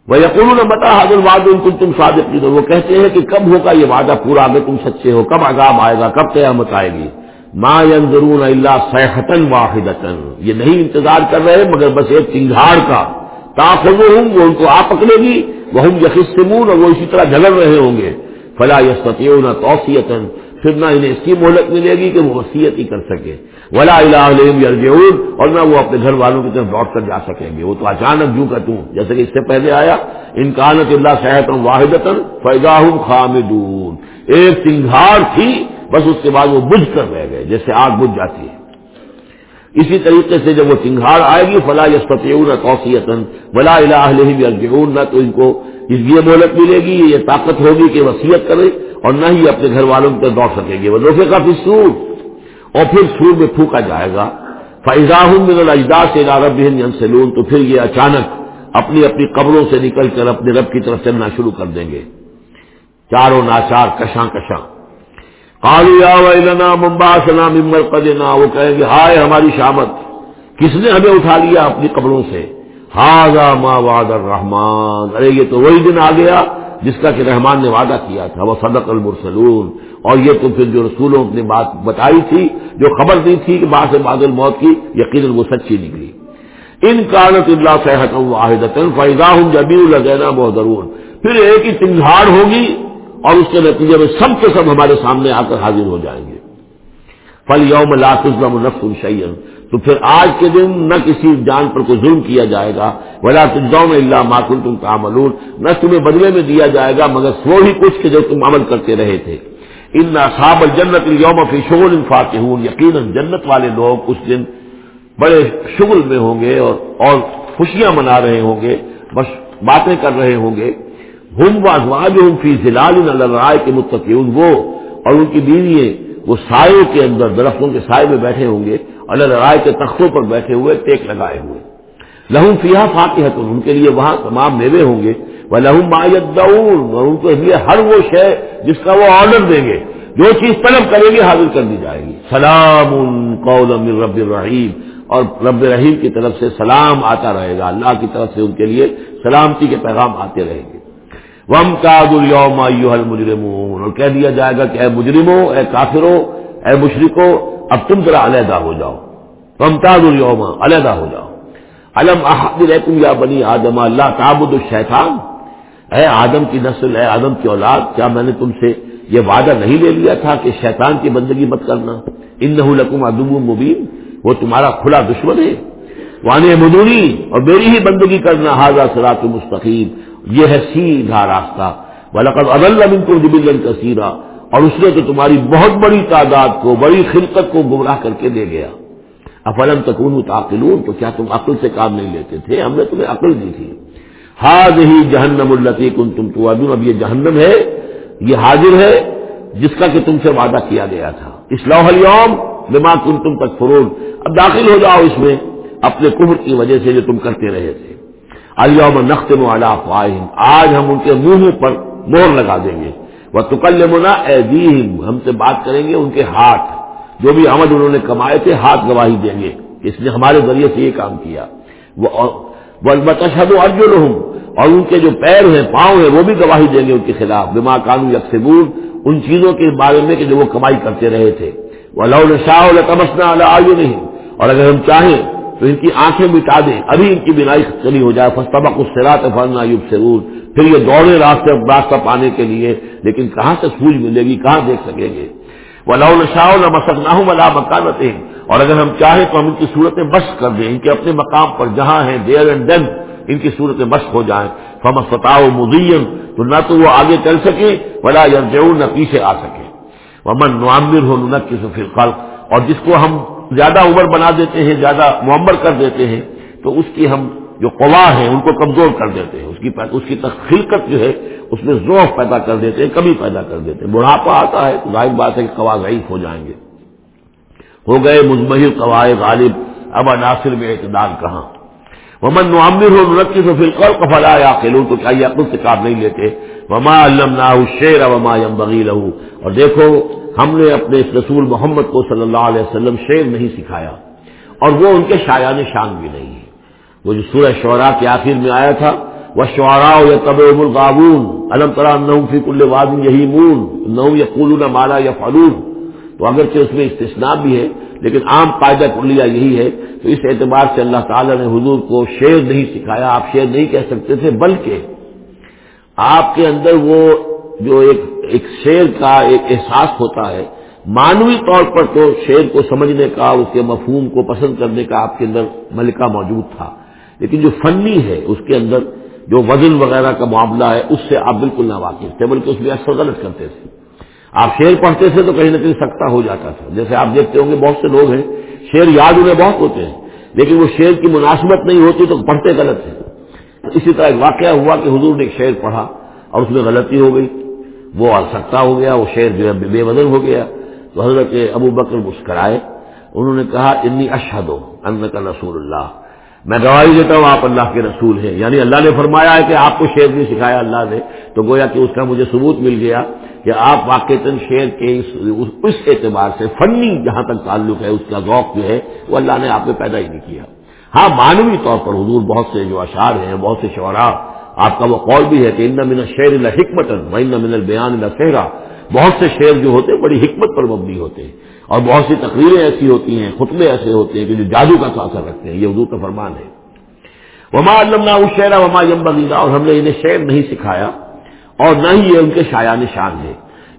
وہ یقین بتا حضر واد ان کو تم صادق کی وہ کہتے ہیں کہ کب ہوگا یہ وعدہ پورا؟ میں تم سچے ہو، کب عذاب آئے گا؟ کب قیامت آئے گی؟ ما ینظرون اللہ صحتن واحد یہ نہیں انتظار کر رہے، مگر بس ایک چنگھاڑ کا۔ تاخذ ہوں وہ ان کو آپ پکڑے گی۔ وہ ہم یقین اور وہ اسی طرح جھگڑ رہے ہوں گے۔ فلا یستیون توسیتن پھر نہ انہیں اس کی مہلت ملے گی کہ وہ وسیعت ہی کر سکے ولا یرجعون اور نہ وہ اپنے گھر والوں کی طرف لوٹ کر جا سکیں گے۔ وہ تو اچانک جو کہ جیسے کہ اس سے پہلے آیا انکانت اللہ صحت واحد فیضا خامدون۔ ایک سنگھار تھی، بس اس کے بعد وہ بجھ کر رہ گئے، جیسے آگ بجھ جاتی ہے۔ اسی طریقے سے جب وہ چنگھاڑ آئے گی فلاح یستیون توسیت ولا الہ یرجعون نہ تو ان کو یہ مہلت ملے گی، یہ طاقت ہوگی کہ وسیعت کرے۔ اور نہ ہی اپنے گھر والوں پہ دوڑ سکیں گے۔ وہ لوہے کا پھر سور اور پھر سور میں پھونکا جائے گا۔ فیضاہ من اجداز سے رب سلون تو پھر یہ اچانک اپنی اپنی قبروں سے نکل کر اپنے رب کی طرف چلنا شروع کر دیں گے۔ چاروں ناچار کشاں کشاں۔ کالیا ویلنا ممبا سنا ممبر قدنا وہ کہیں گے، ہائے ہماری شامت، کس نے ہمیں اٹھا لیا اپنی قبروں سے؟ ہاضا ما واد الرحمان ارے یہ تو وہی دن آ گیا جس کا کہ رحمان نے وعدہ کیا تھا، وہ صدق المرسلون۔ اور یہ تو پھر جو رسولوں نے بات بتائی تھی، جو خبر دی تھی کہ بعض بعد الموت کی، یقیناً وہ سچی نکلی۔ ان کانت اللہ صحت واحد فیضا ہوں جبی الگینا بہت ضرور پھر ایک ہی تنگھاڑ ہوگی اور اس کے نتیجے میں سب کے سب ہمارے سامنے آ کر حاضر ہو جائیں گے۔ فل یوم لاسم نفس الشعین تو پھر آج کے دن نہ کسی جان پر کوئی ظلم کیا جائے گا، ولا تجاؤ میں اللہ معقول تم تعمل نہ تمہیں بدلے میں دیا جائے گا، مگر سو ہی کچھ کے جو تم عمل کرتے رہے تھے۔ ان صاب الجنت یوم فی شغل انفاق ہوں یقیناً جنت والے لوگ اس دن بڑے شغل میں ہوں گے اور اور خوشیاں منا رہے ہوں گے، بس باتیں کر رہے ہوں گے۔ ہم وازواج ہوں فی ضلع رائے کے متقین وہ اور ان کی بیوی وہ سائے کے اندر درختوں کے سائے میں بیٹھے ہوں گے، اللہ رائے کے تختوں پر بیٹھے ہوئے ٹیک لگائے ہوئے۔ لہم فیا فاقی ان کے لیے وہاں تمام میوے ہوں گے۔ وہ لہم مایت ان کے لیے ہر وہ شے جس کا وہ آرڈر دیں گے۔ جو چیز طلب کریں گے، حاضر کر دی جائے گی۔ سلام قول رب الرحیم۔ اور رب رحیم کی طرف سے سلام آتا رہے گا، اللہ کی طرف سے ان کے لیے سلامتی کے پیغام آتے رہیں گے۔ وم تاج الوم مجرمون اور کہہ دیا جائے گا کہ اے مجرموں اے کافروں اے مشرقوں اب تم ذرا علیحدہ ہو جاؤ۔ ممتاز الوم علیحدہ ہو جاؤ۔ علم احدم یا بنی آدم اللہ تعبد الشیطان اے آدم کی نسل، اے آدم کی اولاد، کیا میں نے تم سے یہ وعدہ نہیں لے لیا تھا کہ شیطان کی بندگی مت کرنا؟ ان لکم ادب مبین وہ تمہارا کھلا دشمن ہے۔ وان مدونی اور میری ہی بندگی کرنا۔ حاضہ سرات مستقیم یہ ہے سیدھا راستہ۔ بلکہ اضل کو جبل کثیرہ اور اس نے تو تمہاری بہت بڑی تعداد کو، بڑی خلقت کو گمراہ کر کے دے گیا۔ افلم تکون تعقلون؟ تو کیا تم عقل سے کام نہیں لیتے تھے؟ ہم نے تمہیں عقل دی تھی۔ ہاض ہی جہنم التی کن تم تو اب یہ جہنم ہے، یہ حاضر ہے، جس کا کہ تم سے وعدہ کیا گیا تھا۔ اسلح اليوم بما کن تم تک فرون اب داخل ہو جاؤ اس میں، اپنے کفر کی وجہ سے جو تم کرتے رہے تھے۔ الوم نقط ملا آج ہم ان کے منہ پر مہر لگا دیں گے. وہ تکل منا ہم سے بات کریں گے ان کے ہاتھ. جو بھی آمد انہوں نے کمائے تھے، ہاتھ گواہی دیں گے. اس نے ہمارے ذریعے سے یہ کام کیا. وہ ارجن ہوں اور ان کے جو پیر ہیں، پاؤں ہیں، وہ بھی گواہی دیں گے ان کے خلاف. بما قانو یکسبور ان چیزوں کے بارے میں کہ جو وہ کمائی کرتے رہے تھے. وہ اللہ شاہ تمسنا آیو نہیں اور اگر ہم چاہیں تو ان کی آنکھیں مٹا دیں۔ ابھی ان کی بینائی چلی ہو جائے۔ فستبق اس فرنا یوب سرور پھر یہ دوڑے راستے راستہ پانے کے لیے۔ لیکن کہاں سے سوج ملے گی؟ کہاں دیکھ سکیں گے؟ وہ لو نہ مسک نہ ہوں ملا مکانت اور اگر ہم چاہیں تو ہم ان کی صورتیں مشق کر دیں۔ ان کے اپنے مقام پر جہاں ہیں دیر اینڈ دین ان کی صورتیں مشق ہو جائیں۔ فم فتح مزین تو نہ تو وہ آگے چل سکے بلا یا نہ پیچھے آ سکے ومن نعمر ہو نہ کسی خلق اور جس کو ہم زیادہ عمر بنا دیتے ہیں، زیادہ معمر کر دیتے ہیں، تو اس کی ہم جو قوا ہیں، ان کو کمزور کر دیتے ہیں۔ اس کی اس کی خلقت جو ہے، اس میں ذوق پیدا کر دیتے ہیں، کمی پیدا کر دیتے ہیں۔ بڑھاپا آتا ہے تو ظاہر بات ہے کہ قوا ضعیف ہو جائیں گے۔ ہو گئے مزمحل قواعد غالب، اب عناصر میں اعتدال کہاں؟ ومن نعمر ہو تو پھر کفلا یا کھیلوں تو کیا یہ عقل سے کام نہیں لیتے؟ وما علم نہ شیر وما یم بغی اور دیکھو ہم نے اپنے اس رسول محمد کو صلی اللہ علیہ وسلم شیر نہیں سکھایا اور وہ ان کے شایان شان بھی نہیں ہے۔ وہ جو سورہ شعراء کے آخر میں آیا تھا وہ شعراء یا طب الغابون علم طرح نو فی کل واد یہی مون نو یا قولون مالا یا فلون تو اگرچہ اس میں استثناء بھی ہے، لیکن عام قاعدہ کلیا یہی ہے۔ تو اس اعتبار سے اللہ تعالیٰ نے حضور کو شعر نہیں سکھایا، آپ شعر نہیں کہہ سکتے تھے، بلکہ آپ کے اندر وہ جو ایک ایک شعر کا ایک احساس ہوتا ہے۔ مانوی طور پر تو شعر کو سمجھنے کا، اس کے مفہوم کو پسند کرنے کا آپ کے اندر ملکہ موجود تھا۔ لیکن جو فنی ہے، اس کے اندر جو وزن وغیرہ کا معاملہ ہے، اس سے آپ بالکل نہ واقف تھے، بلکہ اس میں اکثر غلط کرتے تھے۔ آپ شعر پڑھتے تھے تو کہیں نہ کہیں سکتا ہو جاتا تھا۔ جیسے آپ دیکھتے ہوں گے، بہت سے لوگ ہیں شعر یاد انہیں بہت ہوتے ہیں، لیکن وہ شعر کی مناسبت نہیں ہوتی تو پڑھتے غلط ہیں۔ اسی طرح ایک واقعہ ہوا کہ حضور نے ایک شعر پڑھا اور اس میں غلطی ہو گئی۔ وہ سکتا ہو گیا، وہ شعر جو ہے بے بدل ہو گیا۔ تو حضرت ابو بکر مسکرائے، انہوں نے کہا، انی اشہد ہو ان کا رسول اللہ میں گواہی دیتا ہوں، آپ اللہ کے رسول ہیں۔ یعنی اللہ نے فرمایا ہے کہ آپ کو شعر نہیں سکھایا، اللہ نے۔ تو گویا کہ اس کا مجھے ثبوت مل گیا کہ آپ واقع شعر کے اس اعتبار سے فنی جہاں تک تعلق ہے، اس کا ذوق جو ہے، وہ اللہ نے آپ میں پیدا ہی نہیں کیا۔ ہاں مانوی طور پر حضور بہت سے جو اشعار ہیں، بہت سے شعراء آپ کا وہ قول بھی ہے کہ ان من شعر اللہ حکمت و من البیان اللہ صحرا بہت سے شعر جو ہوتے ہیں بڑی حکمت پر مبنی ہوتے ہیں اور بہت سی تقریریں ایسی ہوتی ہیں، خطبے ایسے ہوتے ہیں کہ جو جادو کا اثر رکھتے ہیں، یہ حضور کا فرمان ہے۔ وما علمنا شعرا وما یم اور ہم نے انہیں شعر نہیں سکھایا اور نہ ہی یہ ان کے شایان شان ہے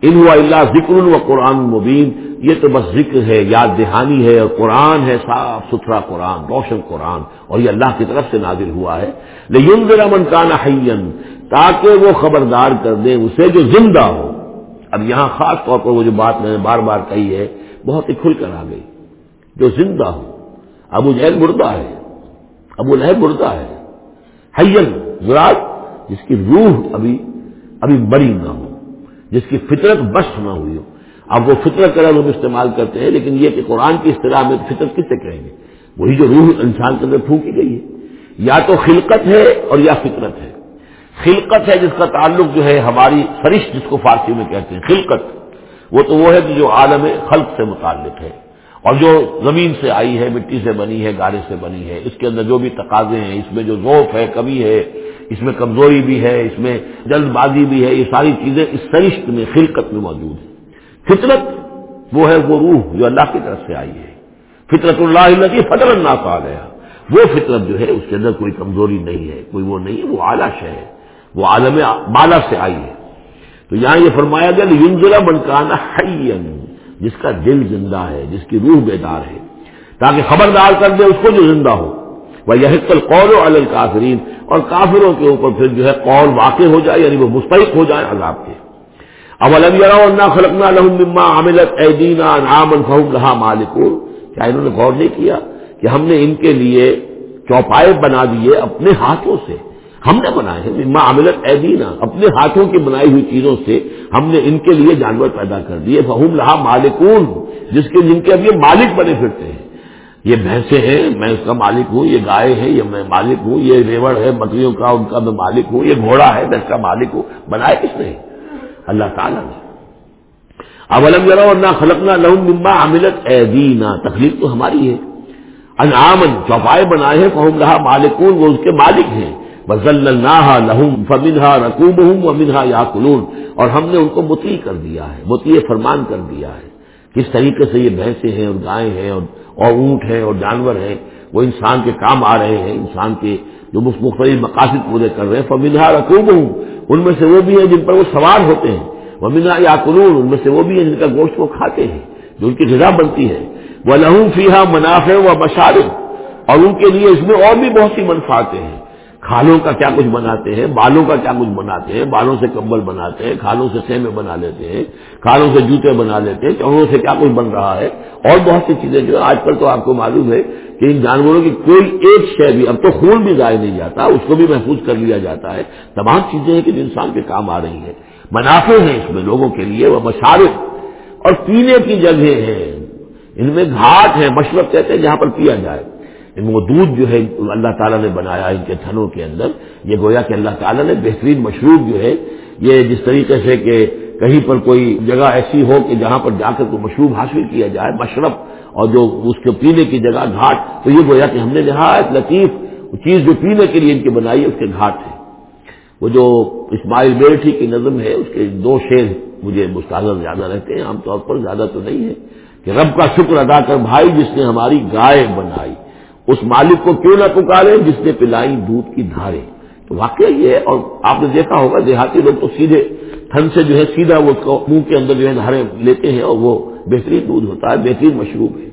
ان ہوا اللہ ذکر و قرآن مبین، یہ تو بس ذکر ہے، یاد دہانی ہے، اور قرآن ہے، صاف ستھرا قرآن، روشن قرآن، اور یہ اللہ کی طرف سے نازل ہوا ہے۔ لیکن ذرا من کا حین تاکہ وہ خبردار کر دیں اسے جو زندہ ہو۔ اب یہاں خاص طور پر وہ جو بات میں نے بار بار کہی ہے، بہت ہی کھل کر آ گئی۔ جو زندہ ہو، ابو جہل مردہ ہے۔ ابو لہب مردہ ہے۔ حین زراج جس کی روح ابھی ابھی بڑی نہ ہو۔ جس کی فطرت بس نہ ہوئی ہو۔ اب وہ فطرت کا لوگ استعمال کرتے ہیں، لیکن یہ کہ قرآن کی اصطلاح میں فطرت کسے کہیں گے؟ وہی جو روح انسان کے اندر پھونکی گئی ہے۔ یا تو خلقت ہے اور یا فطرت ہے۔ خلقت ہے جس کا تعلق جو ہے ہماری فرش جس کو فارسی میں کہتے ہیں، خلقت۔ وہ تو وہ ہے کہ جو عالم خلق سے متعلق ہے۔ اور جو زمین سے آئی ہے، مٹی سے بنی ہے گارے سے بنی ہے، اس کے اندر جو بھی تقاضے ہیں، اس میں جو ذوق ہے، کمی ہے، اس میں کمزوری بھی ہے، اس میں جلد بازی بھی ہے، یہ ساری چیزیں اس سرشت میں، خلقت میں موجود ہیں۔ فطرت وہ ہے، وہ روح جو اللہ کی طرف سے آئی ہے۔ فطرت اللہ اللہ کی فطر اللہ کا گیا وہ فطرت جو ہے، اس کے اندر کوئی کمزوری نہیں ہے، کوئی وہ نہیں ہے، وہ اعلیٰ شہ ہے، وہ عالم بالا سے آئی ہے۔ تو یہاں یہ فرمایا گیا یونزلہ بنکانا حین جس کا دل زندہ ہے، جس کی روح بیدار ہے، تاکہ خبردار کر دے اس کو جو زندہ ہو۔ وہ یہ قول و الکافرین اور کافروں کے اوپر پھر جو ہے قول واقع ہو جائے یعنی وہ مستحق ہو جائے عذاب کے۔ اب الم خلقنا مما عملت ایدینا نامن فہم رہا مالک کیا انہوں نے غور نہیں کیا کہ ہم نے ان کے لیے چوپائے بنا دیے اپنے ہاتھوں سے؟ ہم نے بنائے ہیں، مما عملت ایدینا، اپنے ہاتھوں کی بنائی ہوئی چیزوں سے ہم نے ان کے لیے جانور پیدا کر دیے۔ فہم رہا مالکون، جس کے جن کے اب یہ مالک بنے پھرتے ہیں۔ یہ بھینسیں ہیں، میں اس کا مالک ہوں، یہ گائے ہے یہ میں مالک ہوں، یہ ریوڑ ہے بکریوں کا ان کا میں مالک ہوں، یہ گھوڑا ہے، میں اس کا مالک ہوں۔ بنائے کس نے؟ اللہ تعالیٰ نے۔ اب علم ذرا خلقنا لہم مما عملت اے دینا تکلیف تو ہماری ہے۔ انعامن چوپائے بنائے ہیں، فہم رہا مالکون، وہ اس کے مالک ہیں۔ بزل لہم فمنہا رقوب ہوں ومنہا یا اور ہم نے ان کو متی کر دیا ہے متی فرمان کر دیا ہے۔ کس طریقے سے یہ بھینسیں ہیں اور گائے ہیں اور اور اونٹ ہیں اور جانور ہیں، وہ انسان کے کام آ رہے ہیں، انسان کے جو مختلف مقاصد پورے کر رہے ہیں۔ فمنہا رقوب ان میں سے وہ بھی ہیں جن پر وہ سوار ہوتے ہیں۔ وہ منا یا قلون ان میں سے وہ بھی ہیں جن کا گوشت وہ کھاتے ہیں، جو ان کی غذا بنتی ہے۔ وہ لہو فیحا منافع و مشارف اور ان کے لیے اس میں اور بھی بہت سی منفاطیں ہیں۔ کھالوں کا کیا کچھ بناتے ہیں؟ بالوں کا کیا کچھ بناتے ہیں؟ بالوں سے کمبل بناتے ہیں، کھالوں سے سیمے بنا لیتے ہیں، کھالوں سے جوتے بنا لیتے ہیں چڑوں سے کیا کچھ بن رہا ہے؟ اور بہت سی چیزیں جو آج کل تو آپ کو معلوم ہے کہ ان جانوروں کی کوئی ایک شے بھی، اب تو خون بھی ضائع نہیں جاتا، اس کو بھی محفوظ کر لیا جاتا ہے۔ تمام چیزیں ہیں کہ جو انسان کے کام آ رہی ہیں۔ منافع ہیں اس میں لوگوں کے لیے، وہ مشارف اور پینے کی جگہ ہیں۔ ان میں گھاٹ ہے مشرق کہتے ہیں جہاں پر پیا جائے۔ وہ دودھ جو ہے اللہ تعالیٰ نے بنایا ان کے تھنوں کے اندر، یہ گویا کہ اللہ تعالیٰ نے بہترین مشروب جو ہے، یہ جس طریقے سے کہ کہیں پر کوئی جگہ ایسی ہو کہ جہاں پر جا کر کوئی مشروب حاصل کیا جائے، مشرب اور جو اس کے پینے کی جگہ گھاٹ، تو یہ گویا کہ ہم نے نہایت لطیف چیز جو پینے کے لیے ان کی بنائی ہے، اس کے گھاٹ ہے۔ وہ جو اسماعیل بیٹھی کی نظم ہے، اس کے دو شیر مجھے مستحضر زیادہ رہتے ہیں، عام طور پر زیادہ تو نہیں ہے، کہ رب کا شکر ادا کر بھائی جس نے ہماری گائے بنائی۔ اس مالک کو کیوں نہ پکارے جس نے پلائی دودھ کی دھارے؟ تو واقعہ یہ ہے، اور آپ نے دیکھا ہوگا، دیہاتی لوگ تو سیدھے تھن سے جو ہے سیدھا وہ منہ کے اندر جو ہے دھارے لیتے ہیں اور وہ بہترین دودھ ہوتا ہے، بہترین مشروب ہے۔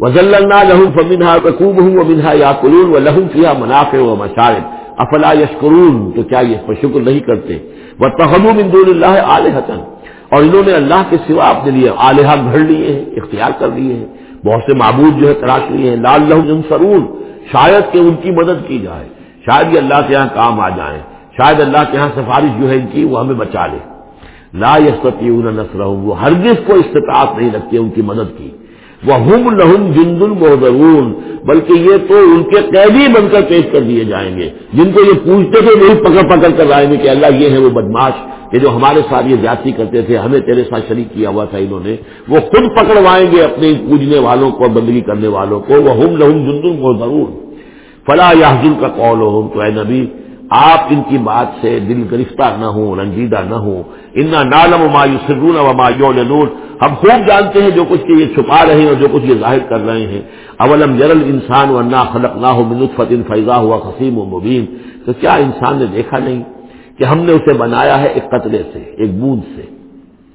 وزل لہو فمنہا رقوب ہوں منہا یا قلون و لہو کیا منافع و مشارب افلا یشکرون تو کیا یہ شکر نہیں کرتے؟ وہ تحم دون اللہ علیہ حسن اور انہوں نے اللہ کے سوا اپنے لیے آلیہ گھڑ لیے ہیں، اختیار کر لیے ہیں۔ بہت سے معبود جو ہے تلاش لیے ہیں۔ لال لہو سرون شاید کہ ان کی مدد کی جائے۔ شاید یہ اللہ کے یہاں کام آ جائیں شاید اللہ کے یہاں سفارش جو ہے ان کی وہ ہمیں بچا لے۔ لا یسپتی نسر وہ ہرگز کو استطاعت نہیں رکھتے ان کی مدد کی۔ وہ ہم لہم جند المحدرون بلکہ یہ تو ان کے قیدی بن کر پیش کر دیے جائیں گے۔ جن کو یہ پوچھتے تھے وہی پکڑ پکڑ کر لائیں گے کہ اللہ یہ ہے وہ بدماش کہ جو ہمارے ساتھ یہ زیادتی کرتے تھے، ہمیں تیرے ساتھ شریک کیا ہوا تھا انہوں نے، وہ خود پکڑوائیں گے اپنے پوجنے والوں کو، بندگی کرنے والوں کو وہ ہم لہم جندن وہ ضرور فلاح یا کا قول ہو تو اے نبی، آپ ان کی بات سے دل گرفتہ نہ ہوں، رنجیدہ نہ ہوں۔ انا نالم مایو سرون و مایو نور ہم خوب جانتے ہیں جو کچھ کہ یہ چھپا رہے ہیں اور جو کچھ یہ ظاہر کر رہے ہیں۔ اولم جرل انسان و نا خلق نہ ہو منطفت ان فیضا ہوا خسیم و مبین تو کیا انسان نے دیکھا نہیں؟ کہ ہم نے اسے بنایا ہے ایک قطرے سے، ایک بوند سے۔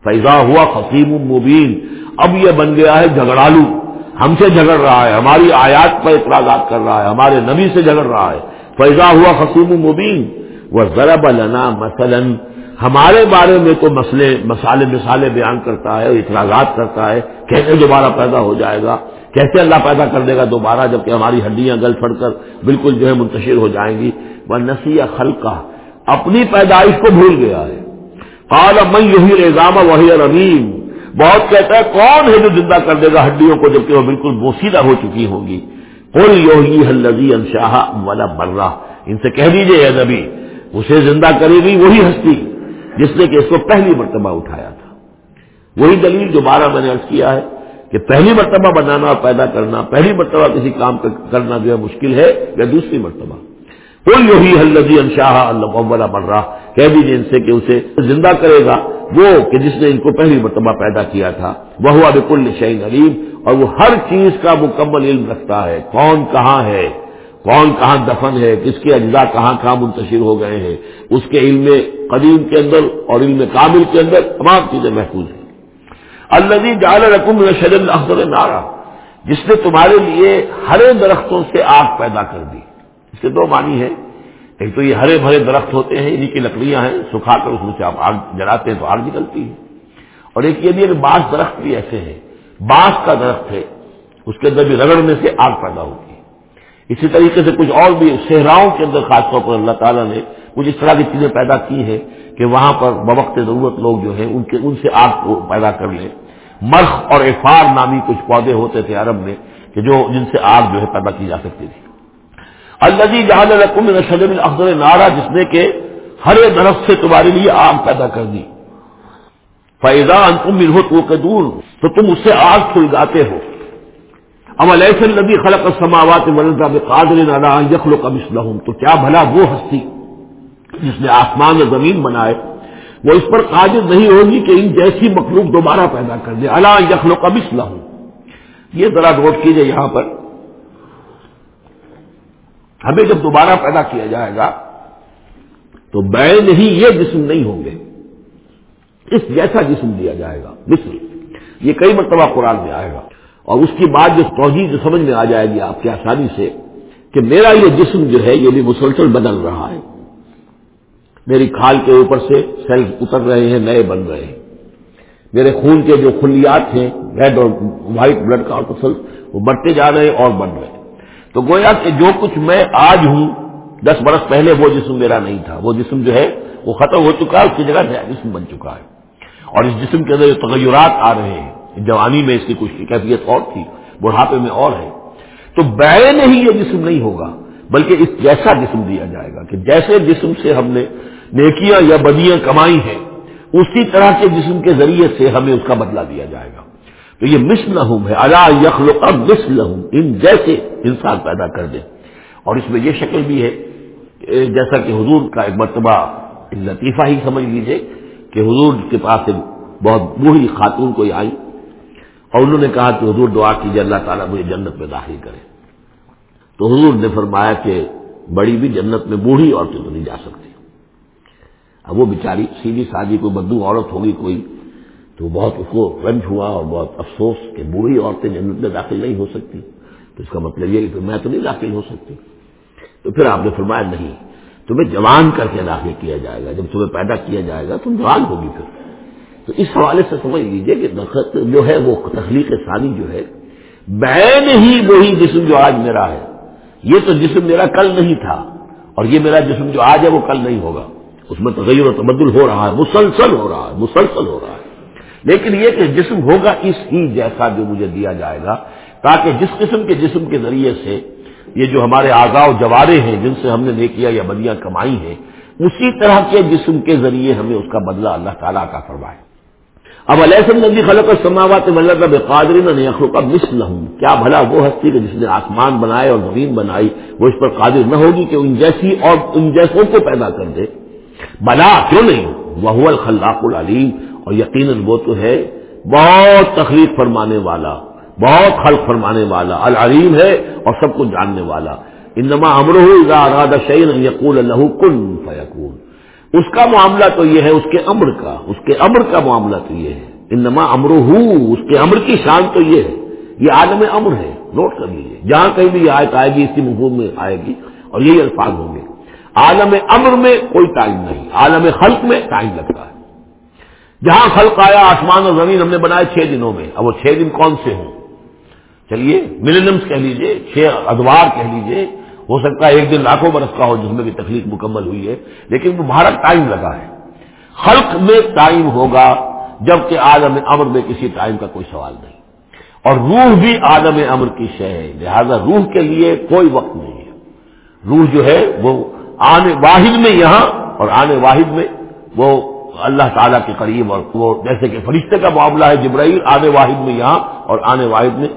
فیضا ہوا خسیم مبین اب یہ بن گیا ہے جھگڑالو۔ ہم سے جھگڑ رہا ہے، ہماری آیات پر اعتراضات کر رہا ہے، ہمارے نبی سے جھگڑ رہا ہے۔ فیضا ہوا خسیم مبین وہ ضرب لنا مثلا۔ ہمارے بارے میں تو مسئلے، مسالے مثالے بیان کرتا ہے، اعتراضات کرتا ہے، کیسے دوبارہ پیدا ہو جائے گا؟ کیسے اللہ پیدا کر دے گا دوبارہ جبکہ ہماری ہڈیاں گل پھڑ کر بالکل جو ہے منتشر ہو جائیں گی؟ وہ نسی خلقہ اپنی پیدائش کو بھول گیا ہے۔ قال من یہی نظام وہی رمیم بہت کہتا ہے، کون ہے جو زندہ کر دے گا ہڈیوں کو جبکہ وہ بالکل بوسیدہ ہو چکی ہوں گی قل یوہی الذی انشاہ والا برہ ان سے کہہ دیجیے نبی، اسے زندہ کرے گی وہی ہستی جس نے کہ اس کو پہلی مرتبہ اٹھایا تھا۔ وہی دلیل جو بارہ میں نے عرض کیا ہے کہ پہلی مرتبہ بنانا اور پیدا کرنا، پہلی مرتبہ کسی کام کرنا جو ہے مشکل ہے یا دوسری مرتبہ۔ کوئی یہی حلزی انشاہ اللہ والا بن رہا کہہ دیجیے ان سے کہ اسے زندہ کرے گا۔ وہ کہ جس نے ان کو پہلی مرتبہ پیدا کیا تھا۔ وہ ہوا بالکل شعین علیم۔ اور وہ ہر چیز کا مکمل علم رکھتا ہے۔ کون کہاں ہے؟ کون کہاں دفن ہے؟ کس کے اجزاء کہاں کہاں منتشر ہو گئے ہیں؟ اس کے علم قدیم کے اندر اور علم کامل کے اندر تمام چیزیں محفوظ ہیں۔ اللہ جال رقم شجن اخبر نارا۔ جس نے تمہارے لیے ہرے درختوں سے آگ پیدا کر دی۔ کے دو معنی ہیں۔ ایک تو یہ ہرے بھرے درخت ہوتے ہیں انہیں کی لکڑیاں ہیں، سکھا کر اس میں سے آپ آگ جلاتے ہیں تو آگ نکلتی ہے۔ اور ایک یہ بھی کہ بانس درخت بھی ایسے ہیں۔ بانس کا درخت ہے، اس کے اندر بھی رگڑنے سے آگ پیدا ہوتی ہے۔ اسی طریقے سے کچھ اور بھی صحراؤں کے اندر خاص طور پر اللہ تعالیٰ نے کچھ اس طرح کی چیزیں پیدا کی ہیں کہ وہاں پر بوقت ضرورت لوگ جو ہیں، ان کے، ان سے آگ کو پیدا کر لیں۔ مرخ اور افار نامی کچھ پودے ہوتے تھے عرب میں کہ جو، جن سے آگ جو ہے پیدا کی جا سکتی تھی۔ الدی جہاں رقم شجم افضل نارا، جس نے کہ ہر درخت سے تمہارے لیے آگ پیدا کر دی۔ فیضا انتم ہو تو دور تو تم اس سے آگ سلگاتے ہو۔ ام علیہ النبی خلق السماوات والارض بقادر على ان يخلق مثلهم۔ تو کیا بھلا وہ ہستی جس نے آسمان اور زمین بنائے؟ وہ اس پر قادر نہیں ہوگی کہ ان جیسی مخلوق دوبارہ پیدا کر دے۔ اللہ یخلق مثلهم۔ یہ ذرا نوٹ کیجیے یہاں پر۔ ہمیں جب دوبارہ پیدا کیا جائے گا تو بین ہی یہ جسم نہیں ہوں گے۔ اس جیسا جسم دیا جائے گا، مثل۔ یہ کئی مرتبہ قرآن میں آئے گا۔ اور اس کی بات جو توجہ جو سمجھ میں آ جائے گی آپ کی آسانی سے کہ میرا یہ جسم جو ہے، یہ بھی مسلسل بدل رہا ہے۔ میری کھال کے اوپر سے سیل اتر رہے ہیں، نئے بن رہے ہیں۔ میرے خون کے جو خلیات ہیں، ریڈ اور وائٹ بلڈ کا کارپسل وہ بڑھتے جا رہے ہیں اور بن رہے ہیں۔ تو گویا کہ جو کچھ میں آج ہوں، دس برس پہلے وہ جسم میرا نہیں تھا۔ وہ جسم جو ہے، وہ ختم ہو چکا ہے، اس کی جگہ نیا جسم بن چکا ہے۔ اور اس جسم کے اندر جو تغیرات آ رہے ہیں جوانی میں اس کی کچھ کیفیت اور تھی، بڑھاپے میں اور ہے۔ تو بے نہیں یہ جسم نہیں ہوگا، بلکہ اس جیسا جسم دیا جائے گا کہ جیسے جسم سے ہم نے نیکیاں یا بدیاں کمائی ہیں، اسی طرح کے جسم کے ذریعے سے ہمیں اس کا بدلہ دیا جائے گا۔ تو یہ مثلہم ہے اللہ یخل اب ان جیسے انسان پیدا کر دے۔ اور اس میں یہ شکل بھی ہے جیسا کہ حضور کا ایک مرتبہ لطیفہ ہی سمجھ لیجیے کہ حضور کے پاس بہت بوڑھی خاتون کوئی آئی اور انہوں نے کہا کہ حضور دعا کیجیے اللہ تعالیٰ مجھے جنت میں داخل کرے۔ تو حضور نے فرمایا کہ بڑی بھی جنت میں بوڑھی عورتیں تو نہیں جا سکتی۔ اب وہ بیچاری، سیدھی سادی کوئی بدو عورت ہوگی، کوئی تو بہت اس کو رنج ہوا اور بہت افسوس کہ بوڑھی عورتیں جنت میں داخل نہیں ہو سکتی۔ تو اس کا مطلب یہ کہ میں تو نہیں داخل ہو سکتی۔ تو پھر آپ نے فرمایا نہیں، تمہیں جوان کر کے داخل کیا جائے گا، جب تمہیں پیدا کیا جائے گا، تم جوان ہوگی پھر۔ تو اس حوالے سے سمجھ لیجیے کہ نقط جو ہے وہ تخلیق ثانی جو ہے، بین ہی وہی جسم جو آج میرا ہے۔ یہ تو جسم میرا کل نہیں تھا، اور یہ میرا جسم جو آج ہے وہ کل نہیں ہوگا۔ اس میں تغیر و تبدل ہو رہا ہے، مسلسل ہو رہا ہے، مسلسل ہو رہا ہے۔ لیکن یہ کہ جسم ہوگا اس ہی جیسا جو مجھے دیا جائے گا، تاکہ جس قسم کے جسم کے ذریعے سے یہ جو ہمارے آگاہ جوارے ہیں، جن سے ہم نے نیکیا یا بدیاں کمائی ہیں، اسی طرح کے جسم کے ذریعے ہمیں اس کا بدلہ اللہ تعالیٰ کا فرمائے۔ اب علیہ نبی خلق سماوات ملک اب قادری کا مس ہوں کیا بھلا وہ ہستی کہ جس نے آسمان بنائے اور زمین بنائی، وہ اس پر قادر نہ ہوگی کہ ان جیسی اور ان جیسوں کو پیدا کر دے۔ بلا، کیوں نہیں؟ وہ الخلاق العلیم۔ اور یقیناً وہ تو ہے بہت تخلیق فرمانے والا، بہت خلق فرمانے والا، العلیم ہے اور سب کو جاننے والا۔ انما امرہ اذا اراد شيئا يقول له كن فيكون اس کا معاملہ تو یہ ہے، اس کے امر کا، اس کے امر کا معاملہ تو یہ ہے۔ انما امر اس کے امر کی شان تو یہ ہے۔ یہ عالم امر ہے، نوٹ کر لیجیے جہاں کہیں بھی آیت آئے گی اس کی مفہوم میں آئے گی اور یہی الفاظ ہوں گے۔ عالم امر میں کوئی ٹائم نہیں، عالم خلق میں ٹائم لگتا ہے۔ جہاں خلق آیا، آسمان اور زمین ہم نے بنائے چھ دنوں میں۔ اب وہ چھ دن کون سے ہوں؟ چلیے ملینمس کہہ لیجیے چھ ادوار کہہ لیجیے ہو سکتا ہے ایک دن لاکھوں برس کا ہو جس میں بھی تکلیف مکمل ہوئی ہے، لیکن وہ بھارت ٹائم لگا ہے۔ خلق میں ٹائم ہوگا، جبکہ عالم امر میں کسی ٹائم کا کوئی سوال نہیں۔ اور روح بھی عالم امر کی شے ہے، لہذا روح کے لیے کوئی وقت نہیں ہے۔ روح جو ہے، وہ آنے واحد میں یہاں اور آنے واحد میں وہ اللہ تعالیٰ کے قریب اور وہ جیسے کہ فرشتے کا معاملہ ہے جبرائیل، آنے واحد میں یہاں اور آنے واحد میں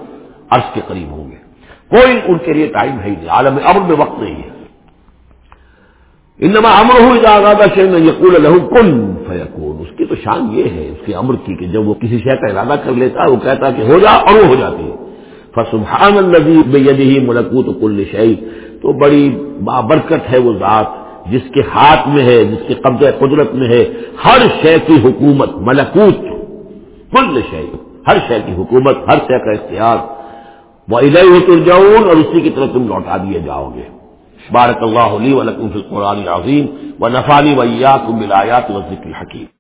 عرش کے قریب ہوں گے۔ کوئی ان کے لیے ٹائم ہے ہی نہیں، عالم امر میں وقت نہیں ہے۔ انما امر ہو ارادہ شہ میں یقول کن فیقون اس کی تو شان یہ ہے، اس کے امر کی کہ جب وہ کسی شے کا ارادہ کر لیتا ہے، وہ کہتا ہے کہ ہو جا اور وہ ہو جاتی ہے۔ فسبحان النبی بے ہی ملکوت کل شعی تو بڑی بابرکت ہے وہ ذات۔ جس کے ہاتھ میں ہے، جس کے قبضہ قدرت میں ہے، ہر شے کی حکومت ملکوت، کل شے، ہر شے کی حکومت، ہر شے کا اختیار۔ وہ ادھر ترجعون، اور اسی کی طرف تم لوٹا دیے جاؤ گے۔ بارک اللہ علی ولکم فی القرآن عظیم و نفانی ویات بلایات و ذکر حکیم